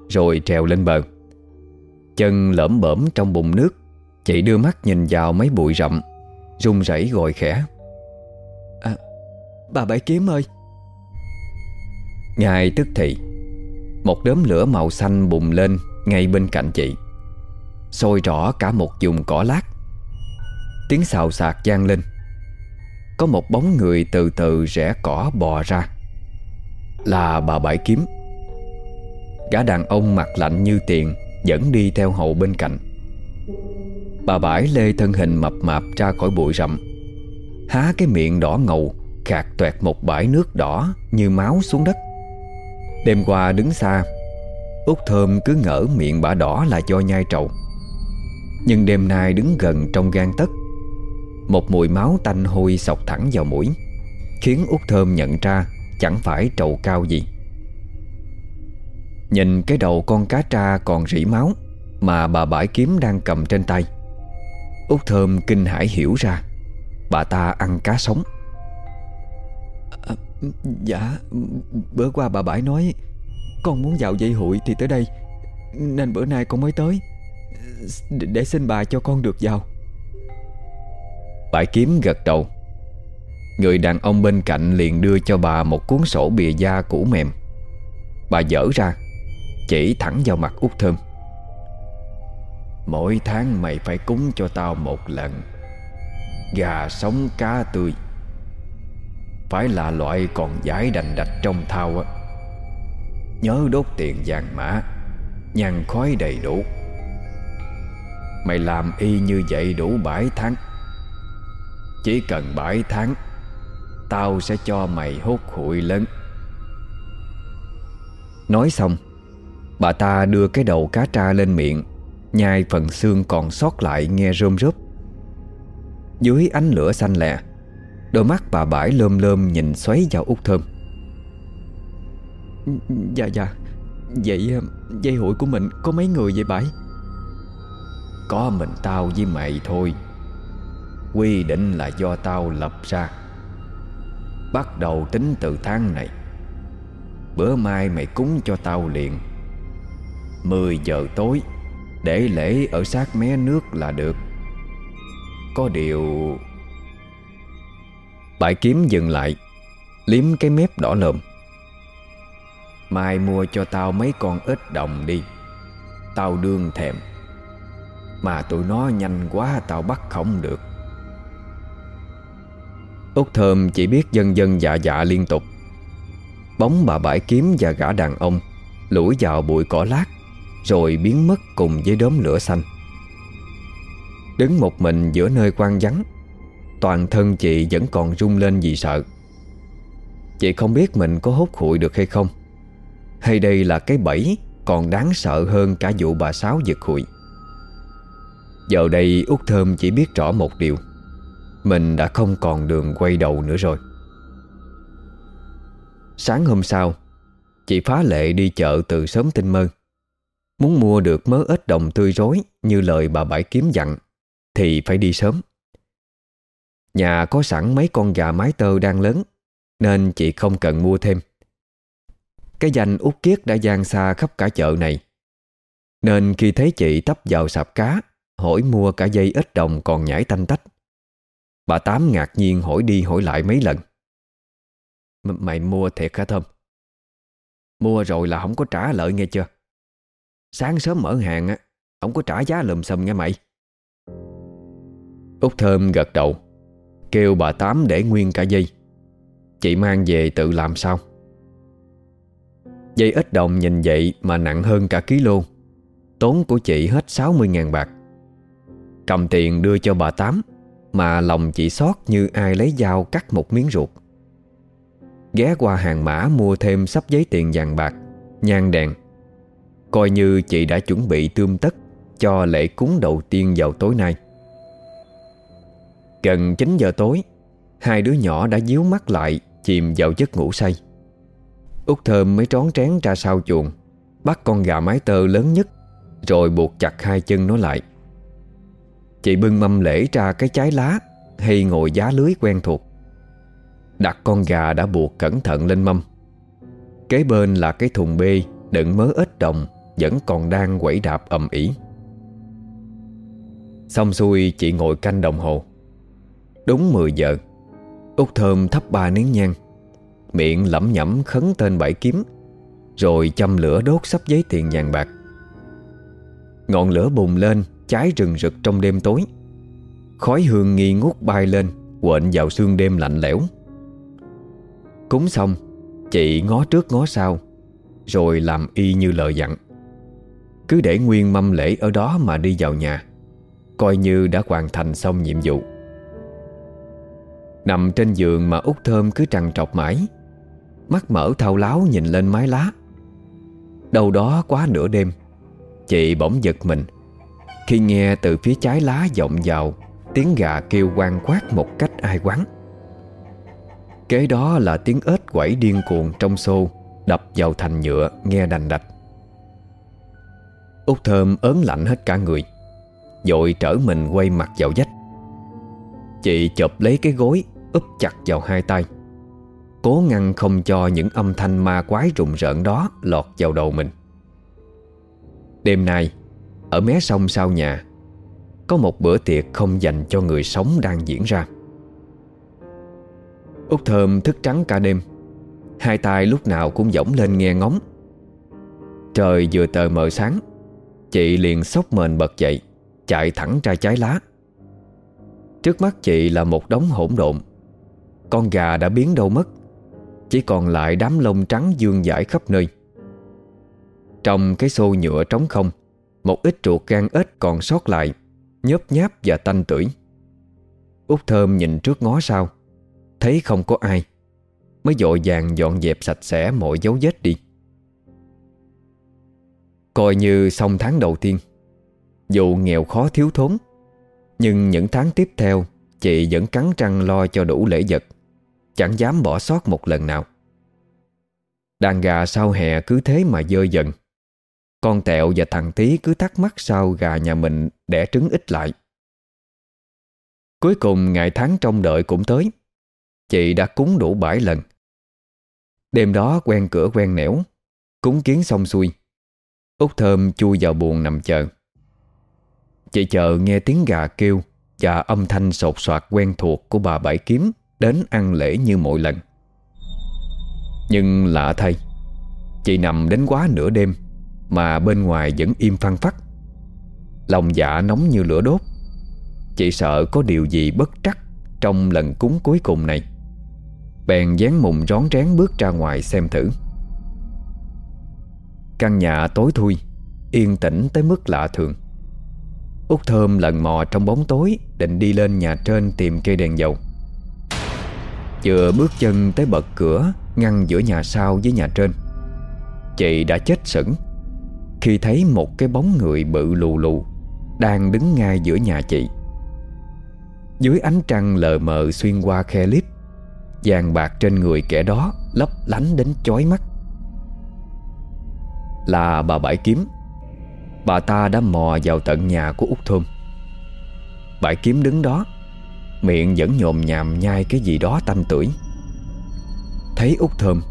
Speaker 1: Rồi trèo lên bờ. Chân lởm bởm trong bụng nước Chị đưa mắt nhìn vào mấy bụi rậm run rẩy gọi khẽ.
Speaker 3: À Bà Bảy Kiếm ơi!
Speaker 1: Ngay tức thì Một đốm lửa màu xanh bùng lên Ngay bên cạnh chị Sôi rõ cả một vùng cỏ lát Tiếng xào xạc gian lên. Có một bóng người từ từ rẽ cỏ bò ra. Là bà bãi Kiếm. Gã đàn ông mặt lạnh như tiền Dẫn đi theo hậu bên cạnh. Bà Bãi lê thân hình mập mạp ra khỏi bụi rậm. Há cái miệng đỏ ngầu, Khạc toẹt một bãi nước đỏ Như máu xuống đất. Đêm qua đứng xa, Út Thơm cứ ngỡ miệng bà đỏ là do nhai trầu. Nhưng đêm nay đứng gần trong gan tất Một mùi máu tanh hôi sọc thẳng vào mũi Khiến Út Thơm nhận ra Chẳng phải trầu cao gì. Nhìn cái đầu con cá tra còn rỉ máu Mà bà bãi kiếm đang cầm trên tay Út Thơm kinh hãi hiểu ra Bà ta ăn cá sống.
Speaker 3: À, Dạ Bữa qua bà bãi nói Con muốn vào dây hụi thì tới đây Nên bữa nay con mới tới. Để xin bà cho con được vào.
Speaker 1: Bãi kiếm gật đầu. Người đàn ông bên cạnh liền đưa cho bà Một cuốn sổ bìa da cũ mềm. Bà dở ra, Chỉ thẳng vào mặt út thơm. Mỗi tháng mày phải cúng cho tao một lần. Gà sống cá tươi. Phải là loại còn giải đành đạch trong thao á. Nhớ đốt tiền vàng mã Nhàn khói đầy đủ. Mày làm y như vậy đủ bảy tháng. Chỉ cần bảy tháng Tao sẽ cho mày hút hụi lớn. Nói xong Bà ta đưa cái đầu cá tra lên miệng Nhai phần xương còn sót lại nghe rôm rớp. Dưới ánh lửa xanh lè, Đôi mắt bà bãi lơm lơm nhìn xoáy vào út thơm.
Speaker 3: Dạ dạ. Vậy dây hụi của mình có mấy người vậy bãi?
Speaker 1: Có mình tao với mày thôi. Quy định là do tao lập ra. Bắt đầu tính từ tháng này. Bữa mai mày cúng cho tao liền. 10 giờ tối, để lễ ở sát mé nước là được. Có điều Bãi kiếm dừng lại, Liếm cái mép đỏ lợm Mai mua cho tao mấy con ếch đồng đi. Tao đương thèm. Mà tụi nó nhanh quá, tao bắt không được. Út thơm chỉ biết dân dân dạ dạ liên tục. Bóng bà bãi kiếm và gã đàn ông Lủi vào bụi cỏ lát, rồi biến mất cùng với đốm lửa xanh. Đứng một mình giữa nơi quan vắng, Toàn thân chị vẫn còn rung lên vì sợ. Chị không biết mình có hốt hụi được hay không, Hay đây là cái bẫy Còn đáng sợ hơn cả vụ bà Sáu giật hụi. Giờ đây út Thơm chỉ biết rõ một điều. Mình đã không còn đường quay đầu nữa rồi. Sáng hôm sau, Chị phá lệ đi chợ từ sớm tinh mơ. Muốn mua được mớ ít đồng tươi rối Như lời bà bãi kiếm dặn, Thì phải đi sớm. Nhà có sẵn mấy con gà mái tơ đang lớn, Nên chị không cần mua thêm. Cái danh út kiết đã gian xa khắp cả chợ này, Nên khi thấy chị tấp vào sạp cá Hỏi mua cả dây ếch đồng còn nhảy tanh tách. Bà Tám ngạc nhiên hỏi đi hỏi lại mấy lần. M, Mày mua thiệt hả Thơm? Mua rồi là không có trả lợi nghe chưa? Sáng sớm mở hàng á, không có trả giá lùm xùm nghe mày. Út Thơm gật đầu, Kêu bà Tám để nguyên cả dây. Chị mang về tự làm sao Dây ít đồng nhìn vậy mà nặng hơn cả ký lô. Tốn của chị hết 60.000 bạc. Cầm tiền đưa cho bà Tám, Mà lòng chỉ xót như ai lấy dao cắt một miếng ruột. Ghé qua hàng mã mua thêm sắp giấy tiền vàng bạc, Nhang đèn. Coi như chị đã chuẩn bị tươm tất Cho lễ cúng đầu tiên vào tối nay. Gần 9 giờ tối, Hai đứa nhỏ đã díu mắt lại Chìm vào giấc ngủ say. Út thơm mới trón trén ra sau chuồng, Bắt con gà mái tơ lớn nhất, Rồi buộc chặt hai chân nó lại. Chị bưng mâm lễ ra cái trái lá, Hay ngồi giá lưới quen thuộc. Đặt con gà đã buộc cẩn thận lên mâm. Kế bên là cái thùng bê, Đựng mớ ếch đồng, Vẫn còn đang quẩy đạp ầm ỉ Xong xuôi, chị ngồi canh đồng hồ. Đúng 10 giờ, Út Thơm thắp ba nén nhang. Miệng lẩm nhẩm khấn tên bảy kiếm, Rồi châm lửa đốt sắp giấy tiền vàng bạc. Ngọn lửa bùng lên Cháy rừng rực trong đêm tối. Khói hương nghi ngút bay lên, Quện vào sương đêm lạnh lẽo. Cúng xong, Chị ngó trước ngó sau, Rồi làm y như lời dặn. Cứ để nguyên mâm lễ ở đó mà đi vào nhà, Coi như đã hoàn thành xong nhiệm vụ. Nằm trên giường mà út thơm cứ trằn trọc mãi, Mắt mở thao láo nhìn lên mái lá. Đâu đó quá nửa đêm, Chị bỗng giật mình. Khi nghe từ phía trái lá vọng vào, Tiếng gà kêu quang quát một cách ai quán. Kế đó là tiếng ếch quẩy điên cuồng trong xô, Đập vào thành nhựa, nghe đành đạch. Út thơm ớn lạnh hết cả người Dội trở mình quay mặt vào vách. Chị chộp lấy cái gối, úp chặt vào hai tay, Cố ngăn không cho những âm thanh ma quái rùng rợn đó lọt vào đầu mình. Đêm nay ở mé sông sau nhà, Có một bữa tiệc không dành cho người sống đang diễn ra. Út Thơm thức trắng cả đêm, Hai tay lúc nào cũng dõng lên nghe ngóng. Trời vừa tờ mờ sáng, Chị liền sốc mền bật dậy, Chạy thẳng ra trái lá. Trước mắt chị là một đống hỗn độn, Con gà đã biến đâu mất, Chỉ còn lại đám lông trắng dương dãi khắp nơi. Trong cái xô nhựa trống không một ít ruột gan ếch còn sót lại, Nhớp nháp và tanh tưởi. Út Thơm nhìn trước ngó sau, Thấy không có ai, Mới dội vàng dọn dẹp sạch sẽ mọi dấu vết đi. Coi như xong tháng đầu tiên, Dù nghèo khó thiếu thốn, Nhưng những tháng tiếp theo, Chị vẫn cắn răng lo cho đủ lễ vật, Chẳng dám bỏ sót một lần nào. Đàn gà sau hè cứ thế mà dơ dần. Con tẹo và thằng tí cứ thắc mắc sao gà nhà mình đẻ trứng ít lại. Cuối cùng ngày tháng trong đợi cũng tới. Chị đã cúng đủ bảy lần. Đêm đó quen cửa quen nẻo, Cúng kiến xong xuôi. Út thơm chui vào buồn nằm chờ. Chị chờ nghe tiếng gà kêu Và âm thanh sột soạt quen thuộc Của bà Bảy Kiếm Đến ăn lễ như mọi lần. Nhưng lạ thay, Chị nằm đến quá nửa đêm. Mà bên ngoài vẫn im phăng phắc. Lòng dạ nóng như lửa đốt. Chị sợ có điều gì bất trắc Trong lần cúng cuối cùng này. Bèn dán mùng rón rén bước ra ngoài xem thử. Căn nhà tối thui, Yên tĩnh tới mức lạ thường. Út Thơm lần mò trong bóng tối, Định đi lên nhà trên tìm cây đèn dầu. Vừa bước chân tới bậc cửa Ngăn giữa nhà sau với nhà trên. Chị đã chết sững. Khi thấy một cái bóng người bự lù lù Đang đứng ngay giữa nhà chị. Dưới ánh trăng lờ mờ xuyên qua khe lít, Vàng bạc trên người kẻ đó lấp lánh đến chói mắt. Là bà Bãi Kiếm. Bà ta đã mò vào tận nhà của Út Thơm. Bãi Kiếm đứng đó, Miệng vẫn nhồm nhàm nhai cái gì đó tanh tuổi Thấy Út Thơm,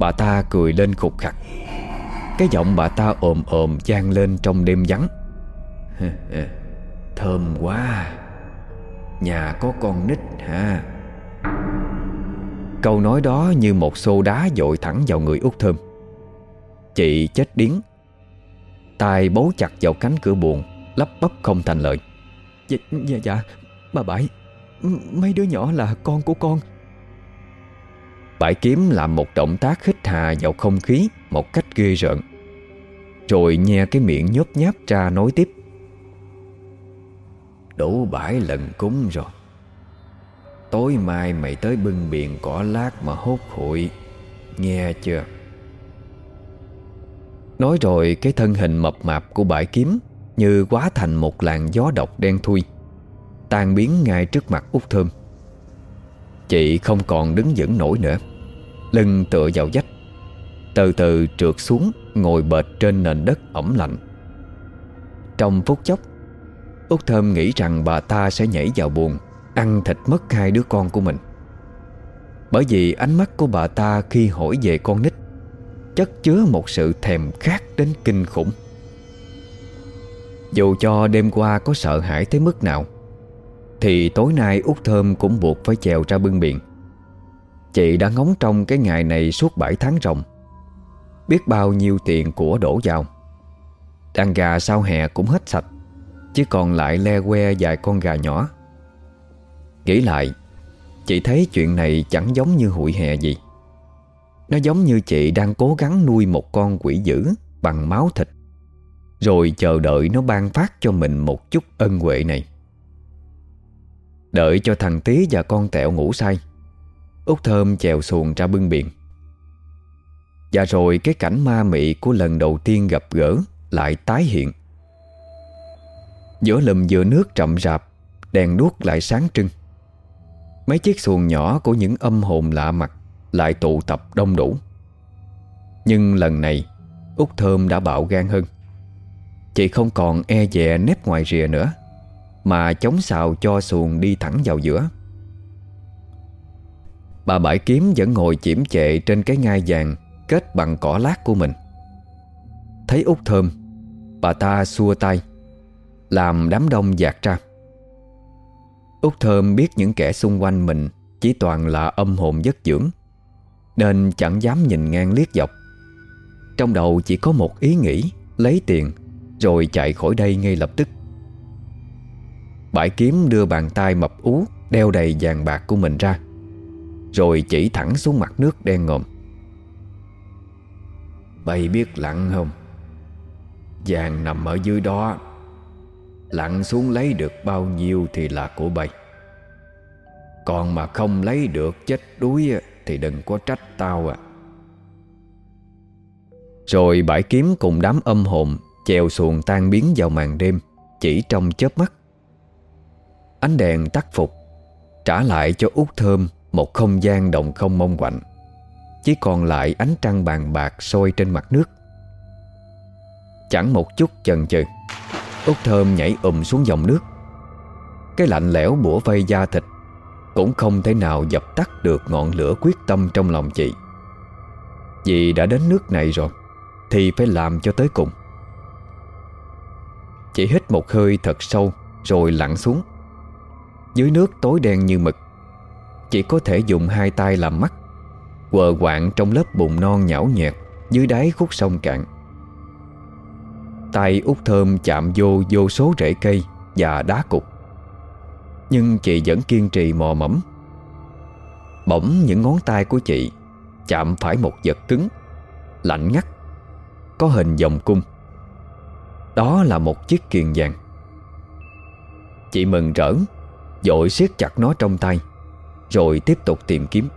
Speaker 1: Bà ta cười lên khục khặt cái giọng bà ta ồm ồm vang lên trong đêm vắng. [laughs] Thơm quá. Nhà có con nít ha Câu nói đó như một xô đá dội thẳng vào người út thơm. Chị chết điếng. Tay bấu chặt vào cánh cửa buồn Lắp bắp không thành lời.
Speaker 3: Dạ, dạ, dạ bà Bảy Mấy đứa nhỏ là con của con.
Speaker 1: Bãi kiếm làm một động tác hít hà vào không khí Một cách ghê rợn. Rồi nghe cái miệng nhớp nháp ra nói tiếp. Đủ bãi lần cúng rồi. Tối mai mày tới bưng biển cỏ lát mà hốt hụi. Nghe chưa? Nói rồi cái thân hình mập mạp của bãi kiếm Như quá thành một làn gió độc đen thui, Tan biến ngay trước mặt út thơm. Chị không còn đứng vững nổi nữa, Lưng tựa vào dách Từ từ trượt xuống. Ngồi bệt trên nền đất ẩm lạnh. Trong phút chốc Út Thơm nghĩ rằng bà ta sẽ nhảy vào buồn Ăn thịt mất hai đứa con của mình. Bởi vì ánh mắt của bà ta khi hỏi về con nít Chất chứa một sự thèm khát đến kinh khủng. Dù cho đêm qua có sợ hãi tới mức nào, Thì tối nay út Thơm cũng buộc phải chèo ra bưng biển Chị đã ngóng trong cái ngày này suốt 7 tháng ròng. Biết bao nhiêu tiền của đổ vào. Đàn gà sau hè cũng hết sạch, Chỉ còn lại le que vài con gà nhỏ. Nghĩ lại, Chị thấy chuyện này chẳng giống như hụi hè gì. Nó giống như chị đang cố gắng nuôi một con quỷ dữ Bằng máu thịt, Rồi chờ đợi nó ban phát cho mình một chút ân huệ này. Đợi cho thằng Tý và con tẹo ngủ say, Út Thơm chèo xuồng ra bưng biển. Và rồi cái cảnh ma mị của lần đầu tiên gặp gỡ Lại tái hiện. Giữa lùm dừa nước chậm rạp, Đèn đuốc lại sáng trưng. Mấy chiếc xuồng nhỏ của những âm hồn lạ mặt Lại tụ tập đông đủ. Nhưng lần này, Út Thơm đã bạo gan hơn. Chị không còn e dè nếp ngoài rìa nữa, Mà chống xào cho xuồng đi thẳng vào giữa. Bà bãi kiếm vẫn ngồi chiếm chệ Trên cái ngai vàng Kết bằng cỏ lát của mình. Thấy út thơm, Bà ta xua tay, Làm đám đông dạt ra. Út thơm biết những kẻ xung quanh mình Chỉ toàn là âm hồn giấc dưỡng, Nên chẳng dám nhìn ngang liếc dọc. Trong đầu chỉ có một ý nghĩ, Lấy tiền, Rồi chạy khỏi đây ngay lập tức. Bãi kiếm đưa bàn tay mập ú, Đeo đầy vàng bạc của mình ra, rồi chỉ thẳng xuống mặt nước đen ngòm. Bay biết lặn không? Vàng nằm ở dưới đó. Lặn xuống lấy được bao nhiêu thì là của bay. Còn mà không lấy được chết đuối Thì đừng có trách tao à Rồi bãi kiếm cùng đám âm hồn Chèo xuồng tan biến vào màn đêm, Chỉ trong chớp mắt. Ánh đèn tắt phục, Trả lại cho út thơm một không gian đồng không mong quạnh. Chỉ còn lại ánh trăng bàn bạc sôi trên mặt nước. Chẳng một chút chần chừ Út thơm nhảy ùm xuống dòng nước. Cái lạnh lẽo bủa vây da thịt Cũng không thể nào dập tắt được ngọn lửa quyết tâm trong lòng chị. Vì đã đến nước này rồi, Thì phải làm cho tới cùng. Chị hít một hơi thật sâu Rồi lặn xuống. Dưới nước tối đen như mực chỉ có thể dùng hai tay làm mắt. Quờ quạng trong lớp bùn non nhão nhẹt, Dưới đáy khúc sông cạn. Tay út thơm chạm vô vô số rễ cây Và đá cục. Nhưng chị vẫn kiên trì mò mẫm. Bỗng những ngón tay của chị Chạm phải một vật cứng, Lạnh ngắt, Có hình vòng cung. Đó là một chiếc kiền vàng. Chị mừng rỡ, Dội siết chặt nó trong tay, rồi tiếp tục tìm kiếm.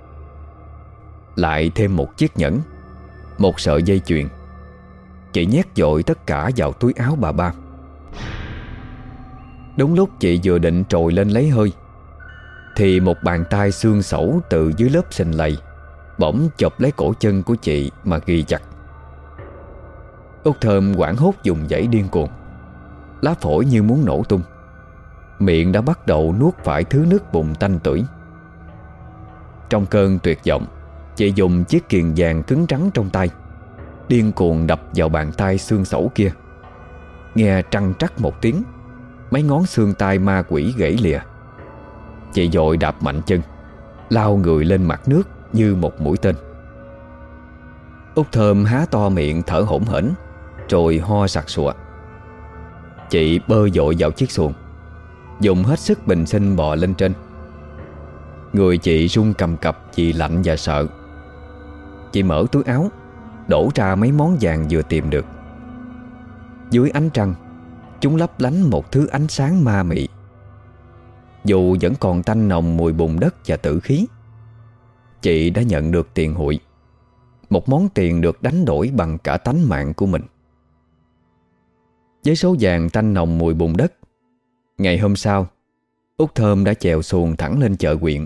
Speaker 1: Lại thêm một chiếc nhẫn, Một sợi dây chuyền. Chị nhét dội tất cả vào túi áo bà ba. Đúng lúc chị vừa định trồi lên lấy hơi, Thì một bàn tay xương sẩu từ dưới lớp sình lầy Bỗng chộp lấy cổ chân của chị mà ghi chặt. Út thơm quảng hốt dùng dãy điên cuồng, Lá phổi như muốn nổ tung. Miệng đã bắt đầu nuốt phải thứ nước bùn tanh tuổi trong cơn tuyệt vọng Chị dùng chiếc kiền vàng cứng trắng trong tay. Điên cuồng đập vào bàn tay xương sẩu kia. Nghe trăng trắc một tiếng, Mấy ngón xương tay ma quỷ gãy lìa. Chị dội đạp mạnh chân, Lao người lên mặt nước Như một mũi tên. Út thơm há to miệng thở hổn hển, Rồi ho sặc sụa. Chị bơi dội vào chiếc xuồng, Dùng hết sức bình sinh bò lên trên. Người chị run cầm cập vì lạnh và sợ. Chị mở túi áo, Đổ ra mấy món vàng vừa tìm được. Dưới ánh trăng, Chúng lấp lánh một thứ ánh sáng ma mị. Dù vẫn còn tanh nồng mùi bùn đất và tử khí, Chị đã nhận được tiền hụi, Một món tiền được đánh đổi bằng cả tánh mạng của mình. Với số vàng tanh nồng mùi bùn đất, Ngày hôm sau Út Thơm đã chèo xuồng thẳng lên chợ quyện.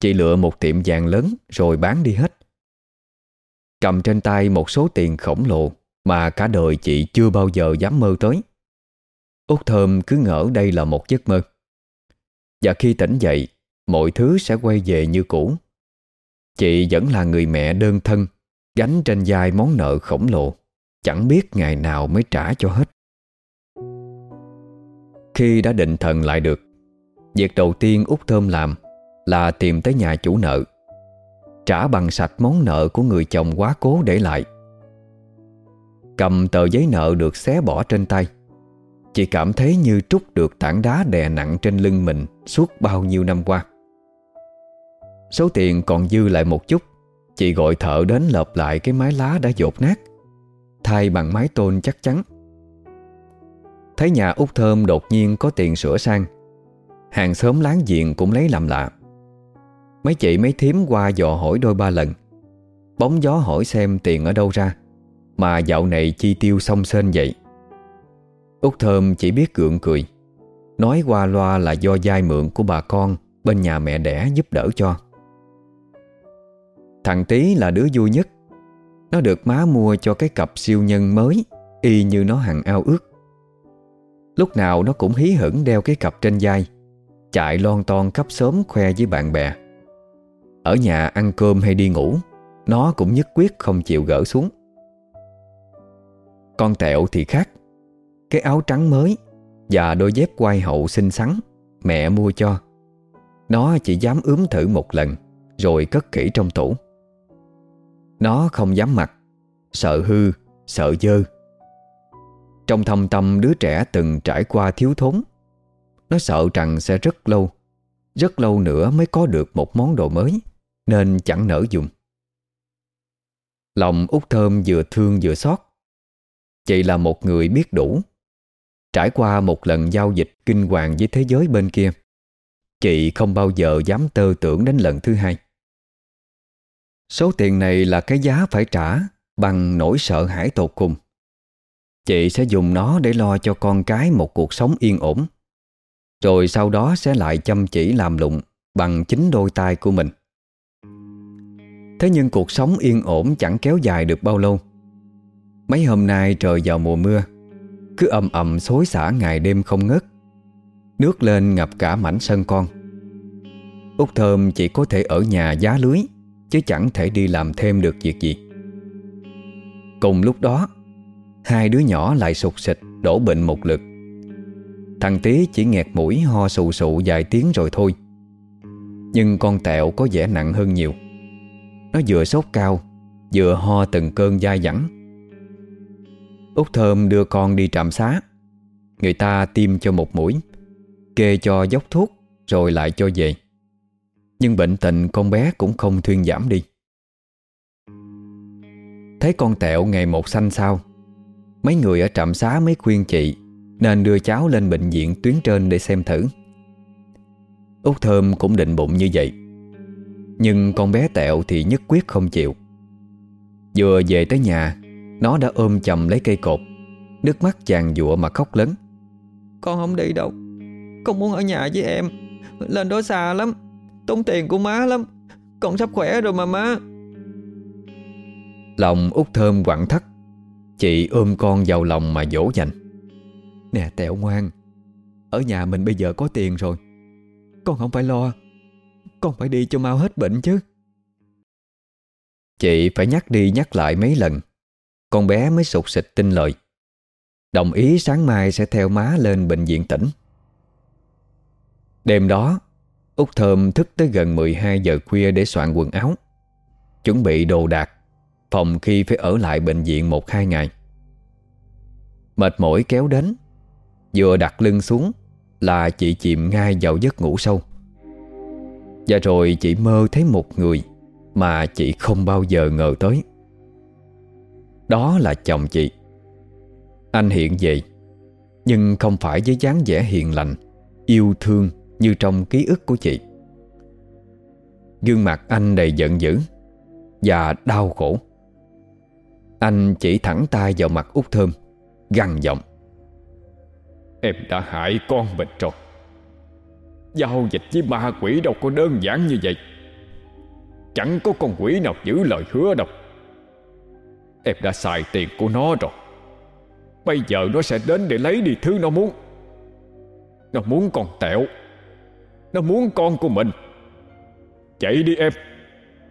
Speaker 1: Chị lựa một tiệm vàng lớn rồi bán đi hết. Cầm trên tay một số tiền khổng lồ Mà cả đời chị chưa bao giờ dám mơ tới. Út Thơm cứ ngỡ đây là một giấc mơ. Và khi tỉnh dậy, Mọi thứ sẽ quay về như cũ. Chị vẫn là người mẹ đơn thân, Gánh trên vai món nợ khổng lồ, Chẳng biết ngày nào mới trả cho hết. Khi đã định thần lại được, Việc đầu tiên út Thơm làm Là tìm tới nhà chủ nợ. Trả bằng sạch món nợ của người chồng quá cố để lại. Cầm tờ giấy nợ được xé bỏ trên tay. Chị cảm thấy như trút được tảng đá đè nặng trên lưng mình Suốt bao nhiêu năm qua. Số tiền còn dư lại một chút, Chị gọi thợ đến lợp lại cái mái lá đã dột nát. Thay bằng mái tôn chắc chắn. Thấy nhà út Thơm đột nhiên có tiền sửa sang, Hàng xóm láng giềng cũng lấy làm lạ. Mấy chị mấy thím qua dò hỏi đôi ba lần. Bóng gió hỏi xem tiền ở đâu ra, Mà dạo này chi tiêu xong sên vậy. Út Thơm chỉ biết gượng cười, Nói qua loa là do dai mượn của bà con Bên nhà mẹ đẻ giúp đỡ cho. Thằng Tý là đứa vui nhất, Nó được má mua cho cái cặp siêu nhân mới, Y như nó hằng ao ước. Lúc nào nó cũng hí hửng đeo cái cặp trên vai, Chạy lon ton khắp sớm khoe với bạn bè. Ở nhà ăn cơm hay đi ngủ Nó cũng nhất quyết không chịu gỡ xuống. Con tẹo thì khác Cái áo trắng mới Và đôi dép quai hậu xinh xắn Mẹ mua cho. Nó chỉ dám ướm thử một lần Rồi cất kỹ trong tủ. Nó không dám mặc Sợ hư, sợ dơ. Trong thâm tâm đứa trẻ từng trải qua thiếu thốn Nó sợ rằng sẽ rất lâu Rất lâu nữa mới có được một món đồ mới. Nên chẳng nỡ dùng. Lòng út thơm vừa thương vừa xót. Chị là một người biết đủ. Trải qua một lần giao dịch kinh hoàng với thế giới bên kia, Chị không bao giờ dám tơ tưởng đến lần thứ hai. Số tiền này là cái giá phải trả Bằng nỗi sợ hãi tột cùng. Chị sẽ dùng nó để lo cho con cái một cuộc sống yên ổn, Rồi sau đó sẽ lại chăm chỉ làm lụng Bằng chính đôi tay của mình. Thế nhưng cuộc sống yên ổn chẳng kéo dài được bao lâu. Mấy hôm nay trời vào mùa mưa, Cứ ầm ầm xối xả ngày đêm không ngớt. Nước lên ngập cả mảnh sân con. Út Thơm chỉ có thể ở nhà giá lưới, Chứ chẳng thể đi làm thêm được việc gì. Cùng lúc đó, Hai đứa nhỏ lại sụt sịch Đổ bệnh một lượt. Thằng Tý chỉ nghẹt mũi ho sù sụ vài tiếng rồi thôi. Nhưng con Tẹo có vẻ nặng hơn nhiều. Nó vừa sốt cao, Vừa ho từng cơn dai dẳng. Út Thơm đưa con đi trạm xá. Người ta tiêm cho một mũi, Kê cho dốc thuốc, Rồi lại cho về. Nhưng bệnh tình con bé cũng không thuyên giảm đi. Thấy con tẹo ngày một xanh sao Mấy người ở trạm xá mới khuyên chị Nên đưa cháu lên bệnh viện tuyến trên để xem thử. Út Thơm cũng định bụng như vậy. Nhưng con bé tẹo thì nhất quyết không chịu. Vừa về tới nhà Nó đã ôm chầm lấy cây cột. Nước mắt chàng dụa mà khóc lớn.
Speaker 3: Con không đi đâu. Con muốn ở nhà với em. Lên đó xa lắm. Tốn tiền của má lắm. Con sắp khỏe rồi mà má.
Speaker 1: Lòng út thơm quặn thắt. Chị ôm con vào lòng mà dỗ dành.
Speaker 3: Nè tẹo ngoan Ở nhà mình bây giờ có tiền rồi. Con không phải lo con phải đi cho mau hết bệnh chứ.
Speaker 1: Chị phải nhắc đi nhắc lại mấy lần. Con bé mới sụt sịt tin lời. Đồng ý sáng mai sẽ theo má lên bệnh viện tỉnh. Đêm đó Út Thơm thức tới gần 12 giờ khuya để soạn quần áo, Chuẩn bị đồ đạc, Phòng khi phải ở lại bệnh viện một hai ngày. Mệt mỏi kéo đến, Vừa đặt lưng xuống Là chị chìm ngay vào giấc ngủ sâu. Và rồi chị mơ thấy một người Mà chị không bao giờ ngờ tới. Đó là chồng chị. Anh hiện về, Nhưng không phải với dáng vẻ hiền lành, Yêu thương như trong ký ức của chị. Gương mặt anh đầy giận dữ Và đau khổ. Anh chỉ thẳng tay vào mặt út thơm, Gằn giọng.
Speaker 4: Em đã hại con mình rồi. Giao dịch với ma quỷ đâu có đơn giản như vậy. Chẳng có con quỷ nào giữ lời hứa đâu. Em đã xài tiền của nó rồi. Bây giờ nó sẽ đến để lấy đi thứ nó muốn. Nó muốn con tẹo. Nó muốn con của mình. Chạy đi em.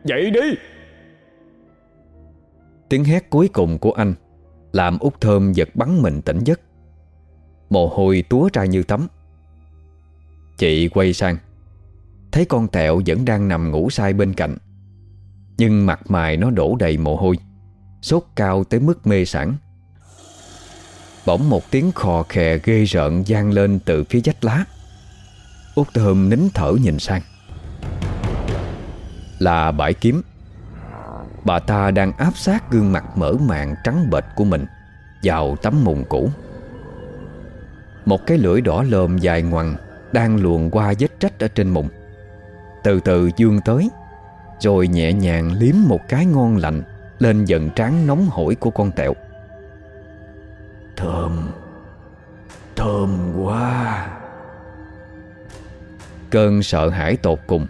Speaker 4: Dậy đi.
Speaker 1: Tiếng hét cuối cùng của anh Làm út thơm giật bắn mình tỉnh giấc. Mồ hôi túa ra như tắm. Chị quay sang. Thấy con tẹo vẫn đang nằm ngủ say bên cạnh. Nhưng mặt mày nó đổ đầy mồ hôi, Sốt cao tới mức mê sản Bỗng một tiếng khò khè ghê rợn gian lên từ phía vách lá. Út thơm nín thở nhìn sang. Là bãi kiếm. Bà ta đang áp sát gương mặt mở màng trắng bệch của mình Vào tấm mùng cũ. Một cái lưỡi đỏ lồm dài ngoằn đang luồn qua vết trách ở trên mùng Từ từ dương tới Rồi nhẹ nhàng liếm một cái ngon lạnh Lên dần trán nóng hổi của con tẹo.
Speaker 2: Thơm Thơm quá.
Speaker 1: Cơn sợ hãi tột cùng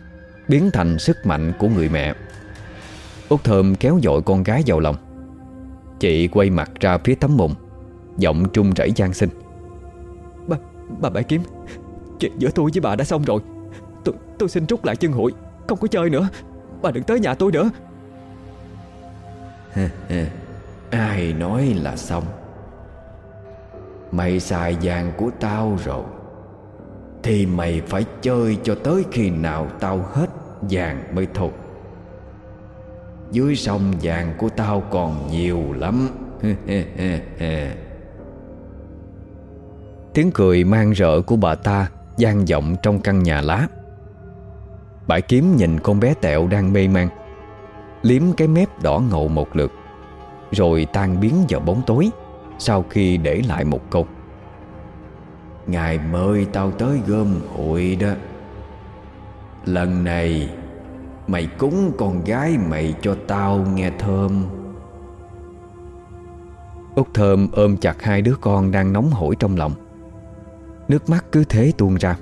Speaker 1: Biến thành sức mạnh của người mẹ. Út Thơm kéo dội con gái vào lòng. Chị quay mặt ra phía tấm mùng Giọng trung rẩy gian sinh
Speaker 3: Bà, bà Bảy Kiếm Chuyện giữa tôi với bà đã xong rồi. Tôi, tôi xin rút lại chân hội. Không có chơi nữa. Bà đừng tới nhà tôi nữa.
Speaker 2: Ai nói là xong? Mày xài vàng của tao rồi. Thì mày phải chơi cho tới khi nào tao hết vàng mới thôi Dưới sông vàng của tao còn nhiều lắm.
Speaker 1: Tiếng cười mang rợ của bà ta gian vọng trong căn nhà lá. Bãi kiếm nhìn con bé tẹo đang mê man, Liếm cái mép đỏ ngầu một lượt, Rồi tan biến vào bóng tối Sau khi để lại một câu.
Speaker 2: Ngài mời tao tới gom hội đó. Lần này, Mày cúng con gái mày cho tao nghe thơm.
Speaker 1: Út Thơm ôm chặt hai đứa con đang nóng hổi trong lòng. Nước mắt cứ thế tuôn ra.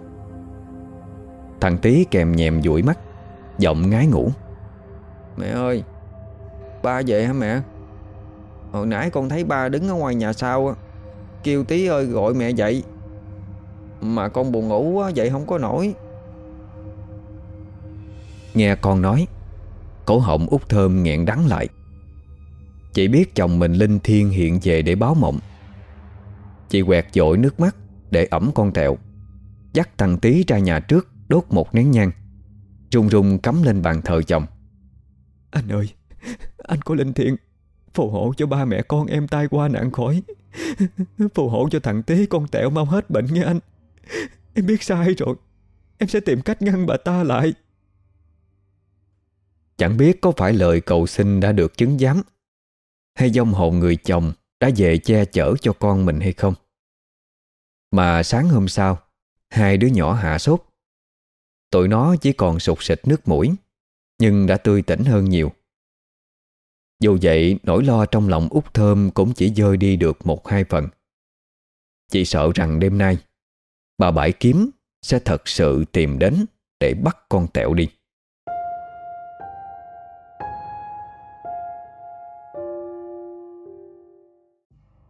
Speaker 1: Thằng Tý kèm nhèm dụi mắt Giọng ngái ngủ.
Speaker 3: Mẹ ơi Ba về hả mẹ? Hồi nãy con thấy ba đứng ở ngoài nhà sau Kêu tí ơi gọi mẹ dậy. Mà con buồn ngủ quá Dậy không có nổi.
Speaker 1: Nghe con nói Cổ họng út thơm nghẹn đắng lại. Chị biết chồng mình linh thiêng hiện về để báo mộng. Chị quẹt dội nước mắt Để ẩm con tẹo. Dắt thằng tí ra nhà trước Đốt một nén nhang. Rung rung cắm lên bàn thờ chồng.
Speaker 3: Anh ơi Anh có linh thiện Phù hộ cho ba mẹ con em tai qua nạn khỏi. Phù hộ cho thằng tí con tẹo mau hết bệnh nghe anh. Em biết sai rồi Em sẽ tìm cách ngăn bà ta lại.
Speaker 1: Chẳng biết có phải lời cầu xin đã được chứng giám Hay dông hồn người chồng Đã về che chở cho con mình hay không mà sáng hôm sau, Hai đứa nhỏ hạ sốt. Tụi nó chỉ còn sụt sịch nước mũi, Nhưng đã tươi tỉnh hơn nhiều. Dù vậy, nỗi lo trong lòng út thơm Cũng chỉ dơi đi được một hai phần. Chị sợ rằng đêm nay, Bà Bãi Kiếm sẽ thật sự tìm đến Để bắt con tẹo đi.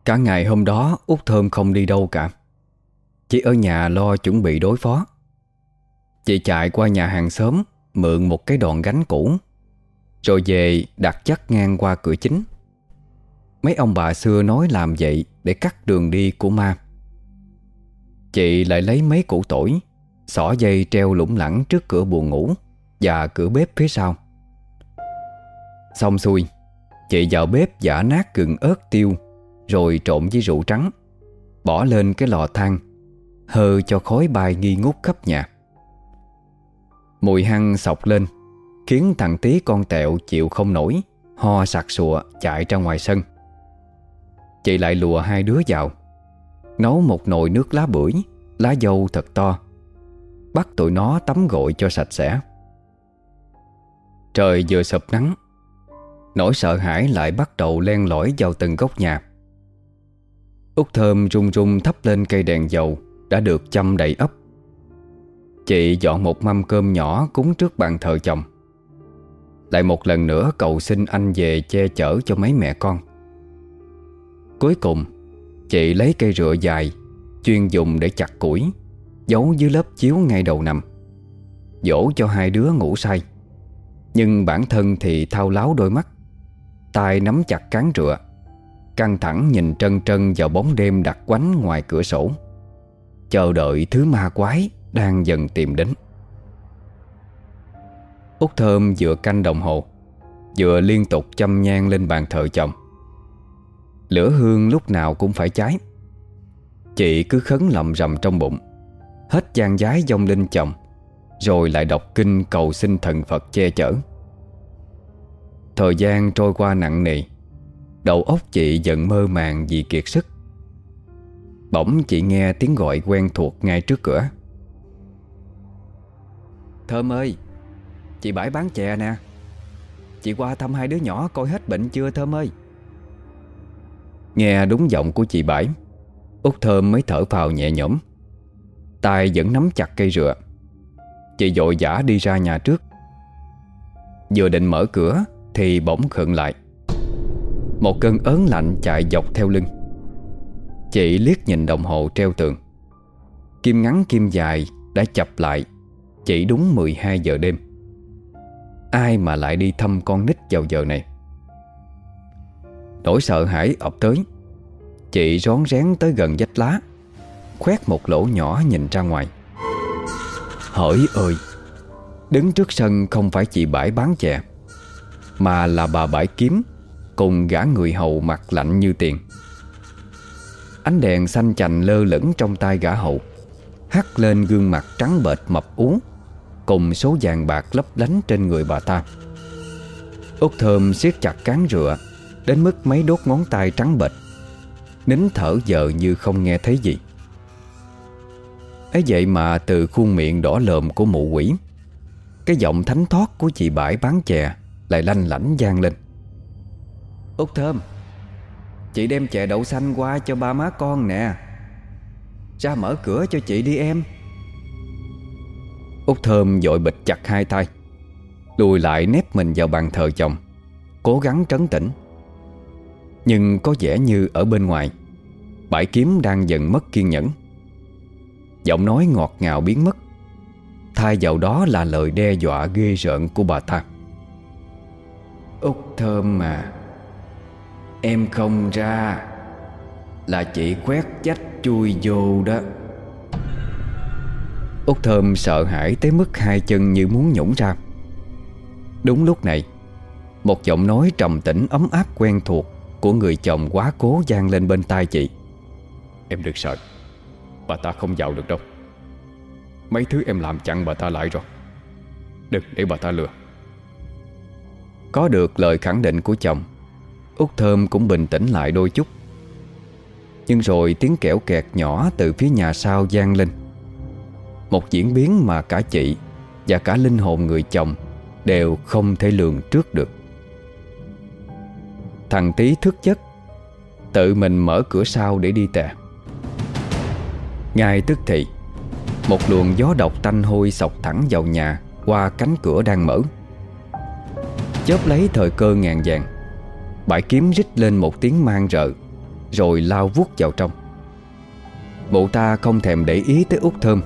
Speaker 1: Cả ngày hôm đó, út Thơm không đi đâu cả chị ở nhà lo chuẩn bị đối phó. Chị chạy qua nhà hàng xóm, Mượn một cái đòn gánh cũ, Rồi về đặt chắc ngang qua cửa chính. Mấy ông bà xưa nói làm vậy Để cắt đường đi của ma. Chị lại lấy mấy củ tỏi, Xỏ dây treo lủng lẳng trước cửa buồng ngủ Và cửa bếp phía sau. Xong xuôi, Chị vào bếp giả nát gừng ớt tiêu, Rồi trộn với rượu trắng, Bỏ lên cái lò than. Hơ cho khói bài nghi ngút khắp nhà. Mùi hăng sọc lên, Khiến thằng tí con tẹo chịu không nổi, Ho sặc sụa chạy ra ngoài sân. Chị lại lùa hai đứa vào, Nấu một nồi nước lá bưởi, Lá dâu thật to, Bắt tụi nó tắm gội cho sạch sẽ. Trời vừa sập nắng, Nỗi sợ hãi lại bắt đầu len lỏi vào từng góc nhà. Út thơm rung rung thắp lên cây đèn dầu đã được chăm đầy ấp. Chị dọn một mâm cơm nhỏ cúng trước bàn thờ chồng. Lại một lần nữa cầu xin anh về che chở cho mấy mẹ con. Cuối cùng, Chị lấy cây rựa dài, Chuyên dùng để chặt củi, Giấu dưới lớp chiếu ngay đầu nằm, Dỗ cho hai đứa ngủ say. Nhưng bản thân thì thao láo đôi mắt, tay nắm chặt cán rựa, Căng thẳng nhìn trân trân vào bóng đêm đặt quánh ngoài cửa sổ. Chờ đợi thứ ma quái đang dần tìm đến. Út Thơm vừa canh đồng hồ, Vừa liên tục châm nhang lên bàn thờ chồng. Lửa hương lúc nào cũng phải cháy. Chị cứ khấn lầm rầm trong bụng, Hết gian giái dông linh chồng, Rồi lại đọc kinh cầu xin thần Phật che chở. Thời gian trôi qua nặng nề, Đầu óc chị dần mơ màng vì kiệt sức. Bỗng chị nghe tiếng gọi quen thuộc ngay trước cửa. Thơm ơi, Chị bãi bán chè nè. Chị qua thăm hai đứa nhỏ coi hết bệnh chưa, Thơm ơi? Nghe đúng giọng của chị bãi, Út Thơm mới thở phào nhẹ nhõm. Tay vẫn nắm chặt cây rựa. Chị dội dã đi ra nhà trước. Vừa định mở cửa Thì bỗng khựng lại. Một cơn ớn lạnh chạy dọc theo lưng. Chị liếc nhìn đồng hồ treo tường. Kim ngắn kim dài đã chập lại, Chỉ đúng 12 giờ đêm. Ai mà lại đi thăm con nít vào giờ này? Nỗi sợ hãi ập tới. Chị rón rén tới gần vách lá, Khoét một lỗ nhỏ nhìn ra ngoài. Hỡi ơi, Đứng trước sân không phải chị bãi bán chè, Mà là bà bãi kiếm Cùng gã người hầu mặt lạnh như tiền. Ánh đèn xanh chành lơ lửng trong tay gã hậu Hắt lên gương mặt trắng bệch mập ú, Cùng số vàng bạc lấp lánh trên người bà ta. Út thơm siết chặt cán rựa Đến mức mấy đốt ngón tay trắng bệch. Nín thở giờ như không nghe thấy gì. Ấy vậy mà từ khuôn miệng đỏ lợm của mụ quỷ, Cái giọng thánh thoát của chị bãi bán chè Lại lanh lảnh gian lên. Út thơm Chị đem chè đậu xanh qua cho ba má con nè. Ra mở cửa cho chị đi em. Út thơm dội bịch chặt hai tay, Lùi lại nép mình vào bàn thờ chồng, Cố gắng trấn tĩnh. Nhưng có vẻ như ở bên ngoài, Bãi kiếm đang dần mất kiên nhẫn. Giọng nói ngọt ngào biến mất, Thay vào đó là lời đe dọa ghê rợn của bà ta. Út thơm mà Em không ra Là chị quét chách chui vô đó. Út thơm sợ hãi tới mức hai chân như muốn nhũng ra. Đúng lúc này Một giọng nói trầm tĩnh ấm áp quen thuộc Của người chồng quá cố gian lên bên tai chị. Em đừng sợ. Bà ta không vào được đâu. Mấy thứ em làm chặn bà ta lại rồi. Đừng để bà ta lừa. Có được lời khẳng định của chồng Út Thơm cũng bình tĩnh lại đôi chút. Nhưng rồi tiếng kẻo kẹt nhỏ từ phía nhà sau gian lên. Một diễn biến mà cả chị Và cả linh hồn người chồng Đều không thể lường trước được. Thằng tí thức giấc, Tự mình mở cửa sau để đi tè. Ngay tức thì, Một luồng gió độc tanh hôi sọc thẳng vào nhà Qua cánh cửa đang mở. Chớp lấy thời cơ ngàn vàng Bãi kiếm rít lên một tiếng mang rợ, Rồi lao vuốt vào trong. Bộ ta không thèm để ý tới út thơm,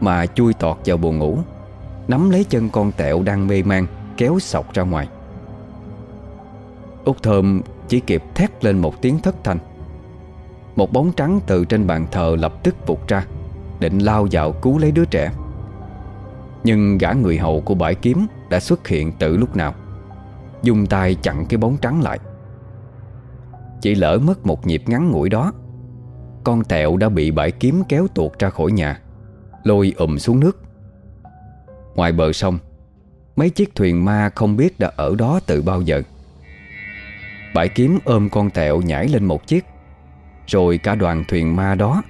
Speaker 1: Mà chui tọt vào buồn ngủ, Nắm lấy chân con tẹo đang mê man, Kéo sọc ra ngoài. Út thơm chỉ kịp thét lên một tiếng thất thanh. Một bóng trắng từ trên bàn thờ lập tức vụt ra, Định lao vào cứu lấy đứa trẻ. Nhưng gã người hầu của bãi kiếm Đã xuất hiện từ lúc nào? Dùng tay chặn cái bóng trắng lại. Chỉ lỡ mất một nhịp ngắn ngủi đó, Con tẹo đã bị bãi kiếm kéo tuột ra khỏi nhà, Lôi ùm xuống nước. Ngoài bờ sông, Mấy chiếc thuyền ma không biết đã ở đó từ bao giờ. Bãi kiếm ôm con tẹo nhảy lên một chiếc, rồi cả đoàn thuyền ma đó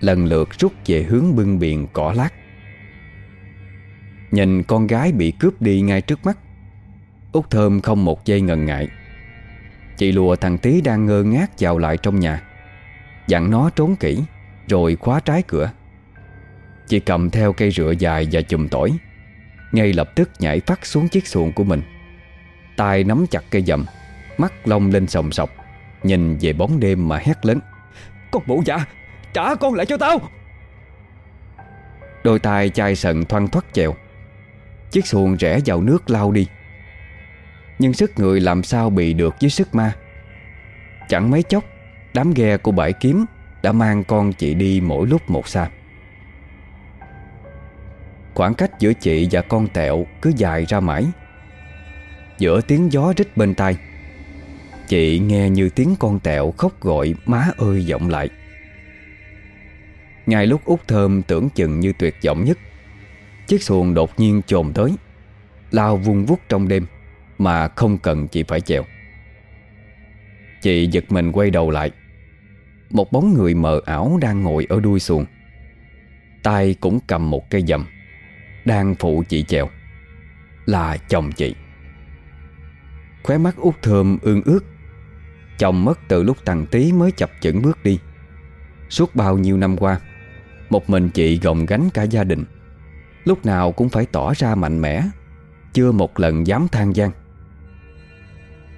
Speaker 1: Lần lượt rút về hướng bưng biển cỏ lát. Nhìn con gái bị cướp đi ngay trước mắt, Út Thơm không một giây ngần ngại. Chị lùa thằng Tý đang ngơ ngác vào lại trong nhà. Dặn nó trốn kỹ, Rồi khóa trái cửa. Chị cầm theo cây rựa dài và chùm tỏi. Ngay lập tức nhảy phát xuống chiếc xuồng của mình. Tay nắm chặt cây dầm, Mắt long lên sòng sọc, Nhìn về bóng đêm mà hét lớn. Con mụ dạ Trả con lại cho tao! Đôi tay chai sần thoăn thoắt chèo. Chiếc xuồng rẽ vào nước lao đi. Nhưng sức người làm sao bị được với sức ma? Chẳng mấy chốc, Đám ghe của bãi kiếm Đã mang con chị đi mỗi lúc một xa. Khoảng cách giữa chị và con tẹo Cứ dài ra mãi. Giữa tiếng gió rít bên tai, Chị nghe như tiếng con tẹo khóc gọi má ơi vọng lại. Ngay lúc út thơm tưởng chừng như tuyệt vọng nhất, Chiếc xuồng đột nhiên trồm tới, Lao vung vút trong đêm. Mà không cần chị phải chèo. Chị giật mình quay đầu lại. Một bóng người mờ ảo đang ngồi ở đuôi xuồng. Tay cũng cầm một cây dầm, Đang phụ chị chèo. Là chồng chị. Khóe mắt út thơm ương ướt Chồng mất từ lúc thằng tí mới chập chững bước đi. Suốt bao nhiêu năm qua, Một mình chị gồng gánh cả gia đình. Lúc nào cũng phải tỏ ra mạnh mẽ, Chưa một lần dám than gian.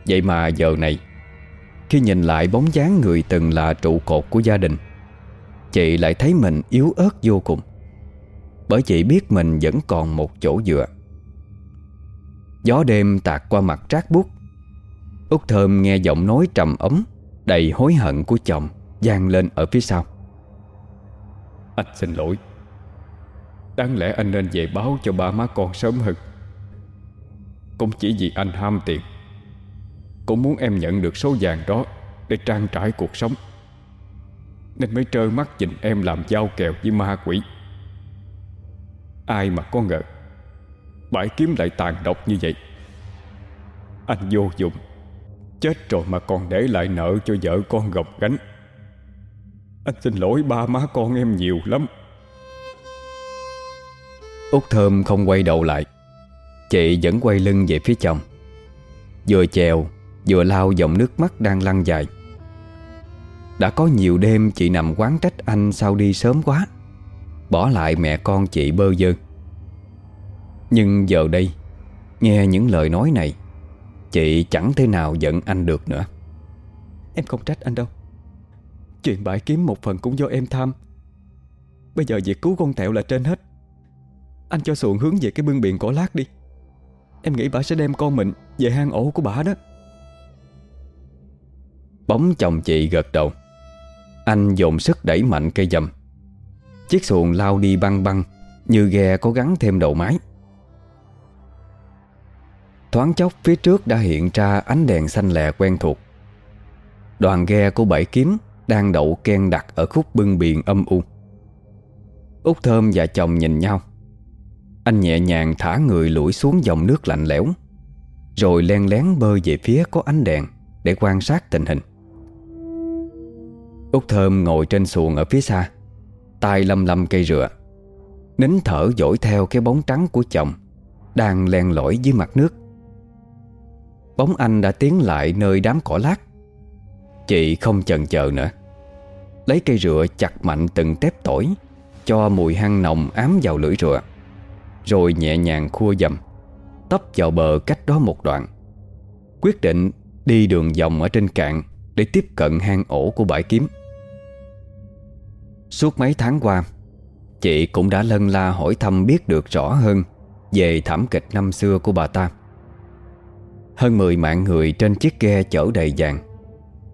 Speaker 1: Vậy mà giờ này, Khi nhìn lại bóng dáng người từng là trụ cột của gia đình, Chị lại thấy mình yếu ớt vô cùng. Bởi chị biết mình vẫn còn một chỗ dựa. Gió đêm tạt qua mặt trát buốt, Út Thơm nghe giọng nói trầm ấm, Đầy hối hận của chồng vang lên ở phía sau.
Speaker 4: Anh xin lỗi. Đáng lẽ anh nên về báo cho ba má con sớm hơn. Cũng chỉ vì anh ham tiền. Cũng muốn em nhận được số vàng đó Để trang trải cuộc sống. Nên mới trơ mắt nhìn em làm giao kèo với ma quỷ. Ai mà có ngờ, Bãi kiếm lại tàn độc như vậy. Anh vô dụng, Chết rồi mà còn để lại nợ cho vợ con gồng gánh. Anh xin lỗi ba má con em nhiều lắm.
Speaker 1: Út Thơm không quay đầu lại, Chị vẫn quay lưng về phía chồng. Vừa chèo Vừa lao dòng nước mắt đang lăn dài. Đã có nhiều đêm chị nằm quán trách anh Sao đi sớm quá, Bỏ lại mẹ con chị bơ vơ. Nhưng giờ đây, Nghe những lời nói này, Chị chẳng thể nào giận anh được nữa.
Speaker 3: Em không trách anh đâu. Chuyện bãi kiếm một phần cũng do em tham. Bây giờ việc cứu con tẹo là trên hết. Anh cho xuồng hướng về cái bưng biển cỏ lát đi. Em nghĩ bà sẽ đem con mình Về hang ổ của bà đó.
Speaker 1: Bóng chồng chị gật đầu. Anh dồn sức đẩy mạnh cây dầm. Chiếc xuồng lao đi băng băng, Như ghe có gắn thêm đầu mái. Thoáng chốc phía trước đã hiện ra ánh đèn xanh lè quen thuộc. Đoàn ghe của bảy kiếm Đang đậu ken đặt ở khúc bưng biển âm u. Út Thơm và chồng nhìn nhau. Anh nhẹ nhàng thả người lủi xuống dòng nước lạnh lẽo, Rồi len lén bơi về phía có ánh đèn Để quan sát tình hình. Út Thơm ngồi trên xuồng ở phía xa tay lầm lầm cây rửa Nín thở dỗi theo cái bóng trắng của chồng Đang len lỏi dưới mặt nước. Bóng anh đã tiến lại nơi đám cỏ lát. Chị không chần chờ nữa. Lấy cây rửa chặt mạnh từng tép tỏi Cho mùi hăng nồng ám vào lưỡi rửa, Rồi nhẹ nhàng khua dầm Tấp vào bờ cách đó một đoạn. Quyết định đi đường vòng ở trên cạn Để tiếp cận hang ổ của bãi kiếm. Suốt mấy tháng qua, Chị cũng đã lân la hỏi thăm biết được rõ hơn Về thảm kịch năm xưa của bà ta. Hơn 10 mạng người trên chiếc ghe chở đầy vàng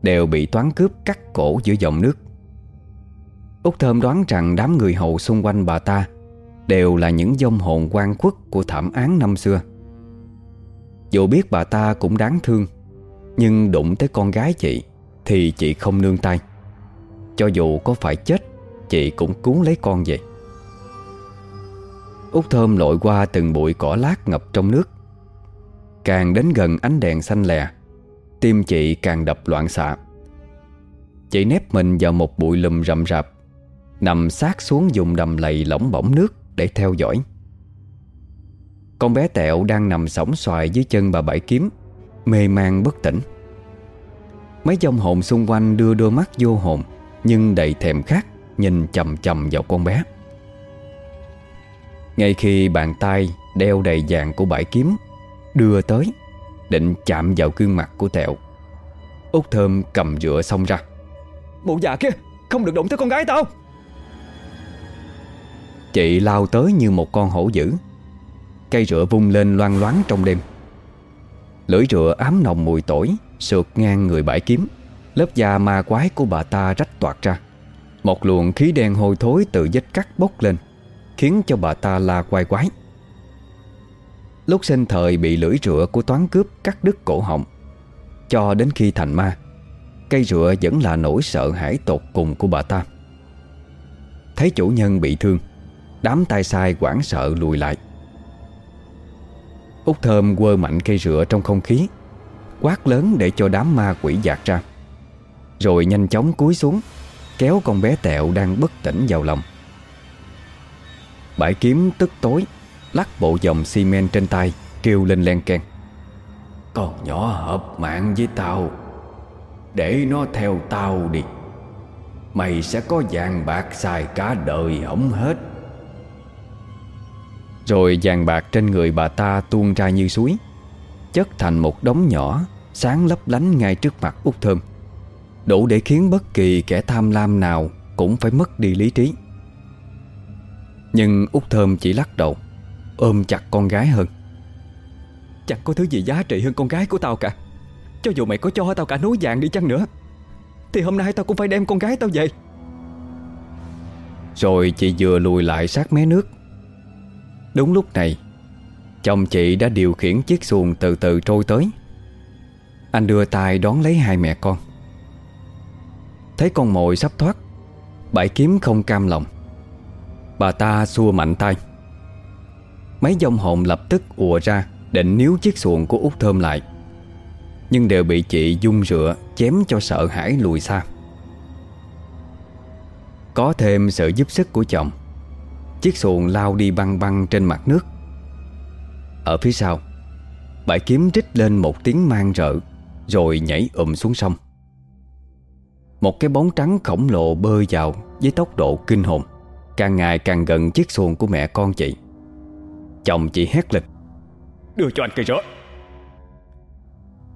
Speaker 1: Đều bị toán cướp cắt cổ giữa dòng nước. Úc Thơm đoán rằng đám người hầu xung quanh bà ta Đều là những dông hồn quan khuất của thảm án năm xưa. Dù biết bà ta cũng đáng thương, Nhưng đụng tới con gái chị Thì chị không nương tay, Cho dù có phải chết Chị cũng cuốn lấy con về. Út Thơm lội qua từng bụi cỏ lát ngập trong nước. Càng đến gần ánh đèn xanh lè, Tim chị càng đập loạn xạ. Chị nép mình vào một bụi lùm rậm rạp, Nằm sát xuống dùng đầm lầy lỏng bỏng nước Để theo dõi. Con bé Tẹo đang nằm sóng xoài dưới chân bà Bảy Kiếm, Mê man bất tỉnh. Mấy dòng hồn xung quanh đưa đôi mắt vô hồn, Nhưng đầy thèm khát. Nhìn chầm chầm vào con bé. Ngay khi bàn tay đeo đầy vàng của bãi kiếm Đưa tới Định chạm vào gương mặt của Tẹo Út Thơm cầm rửa xong ra.
Speaker 3: Bộ già kia Không được đụng tới con gái tao.
Speaker 1: Chị lao tới như một con hổ dữ. Cây rửa vung lên loan loáng trong đêm. Lưỡi rựa ám nồng mùi tỏi Sượt ngang người bãi kiếm. Lớp da ma quái của bà ta rách toạt ra một luồng khí đen hôi thối từ vết cắt bốc lên, Khiến cho bà ta la quay quái. Lúc sinh thời bị lưỡi rựa của toán cướp cắt đứt cổ họng, Cho đến khi thành ma, Cây rựa vẫn là nỗi sợ hãi tột cùng của bà ta. Thấy chủ nhân bị thương, Đám tay sai quảng sợ lùi lại. Út thơm quơ mạnh cây rựa trong không khí, Quát lớn để cho đám ma quỷ dạt ra, Rồi nhanh chóng cúi xuống Kéo con bé tẹo đang bất tỉnh vào lòng. Bãi kiếm tức tối Lắc bộ dòng xi men trên tay Kêu lên len keng. Con nhỏ hợp mạng với tao Để nó theo tao đi. Mày sẽ có vàng bạc xài cả đời hỏng hết. Rồi vàng bạc trên người bà ta tuôn ra như suối Chất thành một đống nhỏ Sáng lấp lánh ngay trước mặt út thơm Đủ để khiến bất kỳ kẻ tham lam nào Cũng phải mất đi lý trí. Nhưng út thơm chỉ lắc đầu Ôm chặt con gái hơn.
Speaker 3: Chẳng có thứ gì giá trị hơn con gái của tao cả. Cho dù mày có cho tao cả núi vàng đi chăng nữa Thì hôm nay tao cũng phải đem con gái tao về.
Speaker 1: Rồi chị vừa lùi lại sát mé nước. Đúng lúc này Chồng chị đã điều khiển chiếc xuồng từ từ trôi tới. Anh đưa tay đón lấy hai mẹ con Thấy con mồi sắp thoát, Bãi kiếm không cam lòng. Bà ta xua mạnh tay. Mấy dòng hồn lập tức ùa ra Định níu chiếc xuồng của út Thơm lại, Nhưng đều bị chị dung rửa, Chém cho sợ hãi lùi xa. Có thêm sự giúp sức của chồng, Chiếc xuồng lao đi băng băng trên mặt nước. Ở phía sau, Bãi kiếm rít lên một tiếng mang rợ, Rồi nhảy ụm xuống sông. Một cái bóng trắng khổng lồ bơi vào Với tốc độ kinh hồn. Càng ngày càng gần chiếc xuồng của mẹ con chị. Chồng chị hét lên.
Speaker 4: Đưa cho anh cây rỡ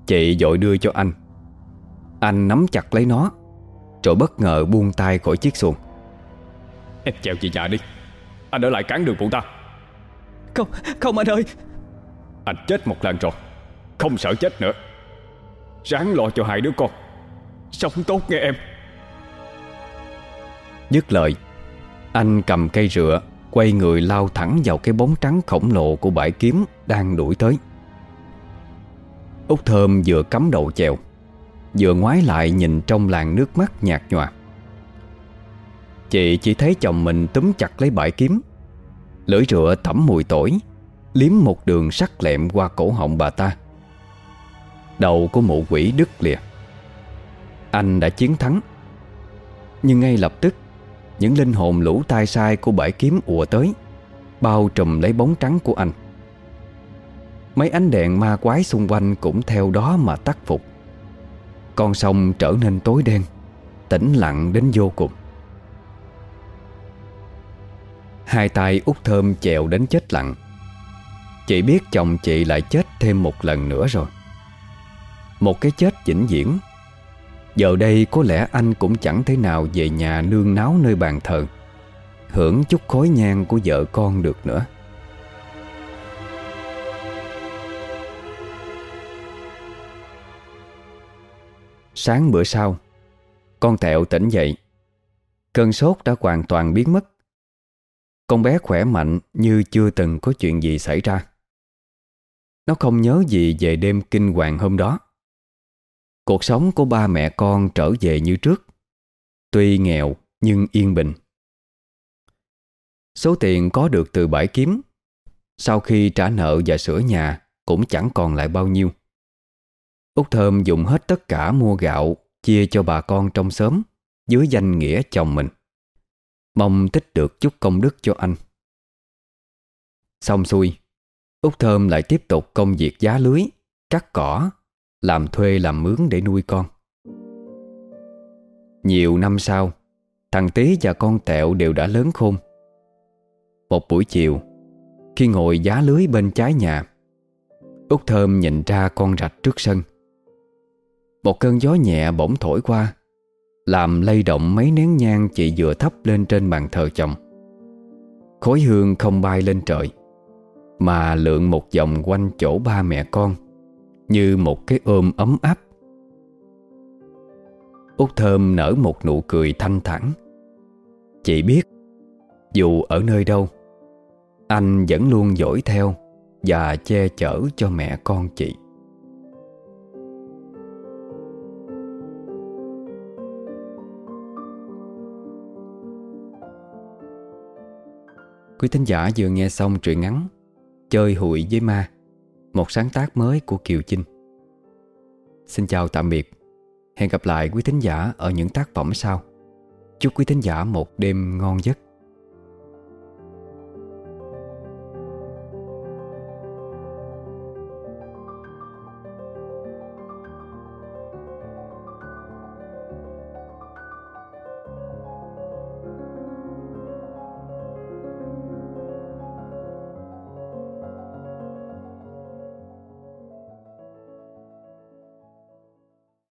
Speaker 1: Chị dội đưa cho anh. Anh nắm chặt lấy nó Rồi bất ngờ buông tay khỏi chiếc xuồng.
Speaker 4: Em chèo chị nhà đi. Anh ở lại cản đường phụ ta.
Speaker 3: Không, không anh ơi.
Speaker 4: Anh chết một lần rồi. Không sợ chết nữa. Ráng lo cho hai đứa con Sống tốt nghe em.
Speaker 1: Dứt lời, Anh cầm cây rựa, Quay người lao thẳng vào cái bóng trắng khổng lồ của bãi kiếm Đang đuổi tới. Út Thơm vừa cắm đầu chèo, Vừa ngoái lại nhìn trong làn nước mắt nhạt nhòa. Chị chỉ thấy chồng mình túm chặt lấy bãi kiếm. Lưỡi rựa tẩm mùi tỏi, Liếm một đường sắc lẹm qua cổ họng bà ta. Đầu của mụ quỷ đứt lìa. Anh đã chiến thắng. Nhưng ngay lập tức, những linh hồn lũ tai sai của bãi kiếm ùa tới, Bao trùm lấy bóng trắng của anh. Mấy ánh đèn ma quái xung quanh cũng theo đó mà tắt phục. Con sông trở nên tối đen, Tĩnh lặng đến vô cùng. Hai tay út thơm chèo đến chết lặng. Chị biết chồng chị lại chết thêm một lần nữa rồi. Một cái chết vĩnh viễn. Giờ đây có lẽ anh cũng chẳng thể nào về nhà nương náo nơi bàn thờ, Hưởng chút khói nhang của vợ con được nữa. Sáng bữa sau, Con Tẹo tỉnh dậy. Cơn sốt đã hoàn toàn biến mất. Con bé khỏe mạnh như chưa từng có chuyện gì xảy ra. Nó không nhớ gì về đêm kinh hoàng hôm đó. Cuộc sống của ba mẹ con trở về như trước, Tuy nghèo nhưng yên bình. Số tiền có được từ bãi kiếm, Sau khi trả nợ và sửa nhà Cũng chẳng còn lại bao nhiêu. Út Thơm dùng hết tất cả mua gạo Chia cho bà con trong xóm, Dưới danh nghĩa chồng mình. Mong tích được chút công đức cho anh. Xong xuôi Út Thơm lại tiếp tục công việc giá lưới, Cắt cỏ làm thuê làm mướn để nuôi con. Nhiều năm sau, Thằng Tý và con Tẹo đều đã lớn khôn. Một buổi chiều, Khi ngồi giá lưới bên trái nhà Út Thơm nhìn ra con rạch trước sân. Một cơn gió nhẹ bỗng thổi qua, Làm lay động mấy nén nhang chị vừa thắp lên trên bàn thờ chồng. Khối hương không bay lên trời, Mà lượn một vòng quanh chỗ ba mẹ con. Như một cái ôm ấm áp. Út Thơm nở một nụ cười thanh thản. Chị biết, Dù ở nơi đâu, Anh vẫn luôn dõi theo Và che chở cho mẹ con chị. Quý thính giả vừa nghe xong truyện ngắn Chơi hụi với ma một sáng tác mới của Kiều Chinh. Xin chào tạm biệt. Hẹn gặp lại quý thính giả ở những tác phẩm sau. Chúc quý thính giả một đêm ngon giấc.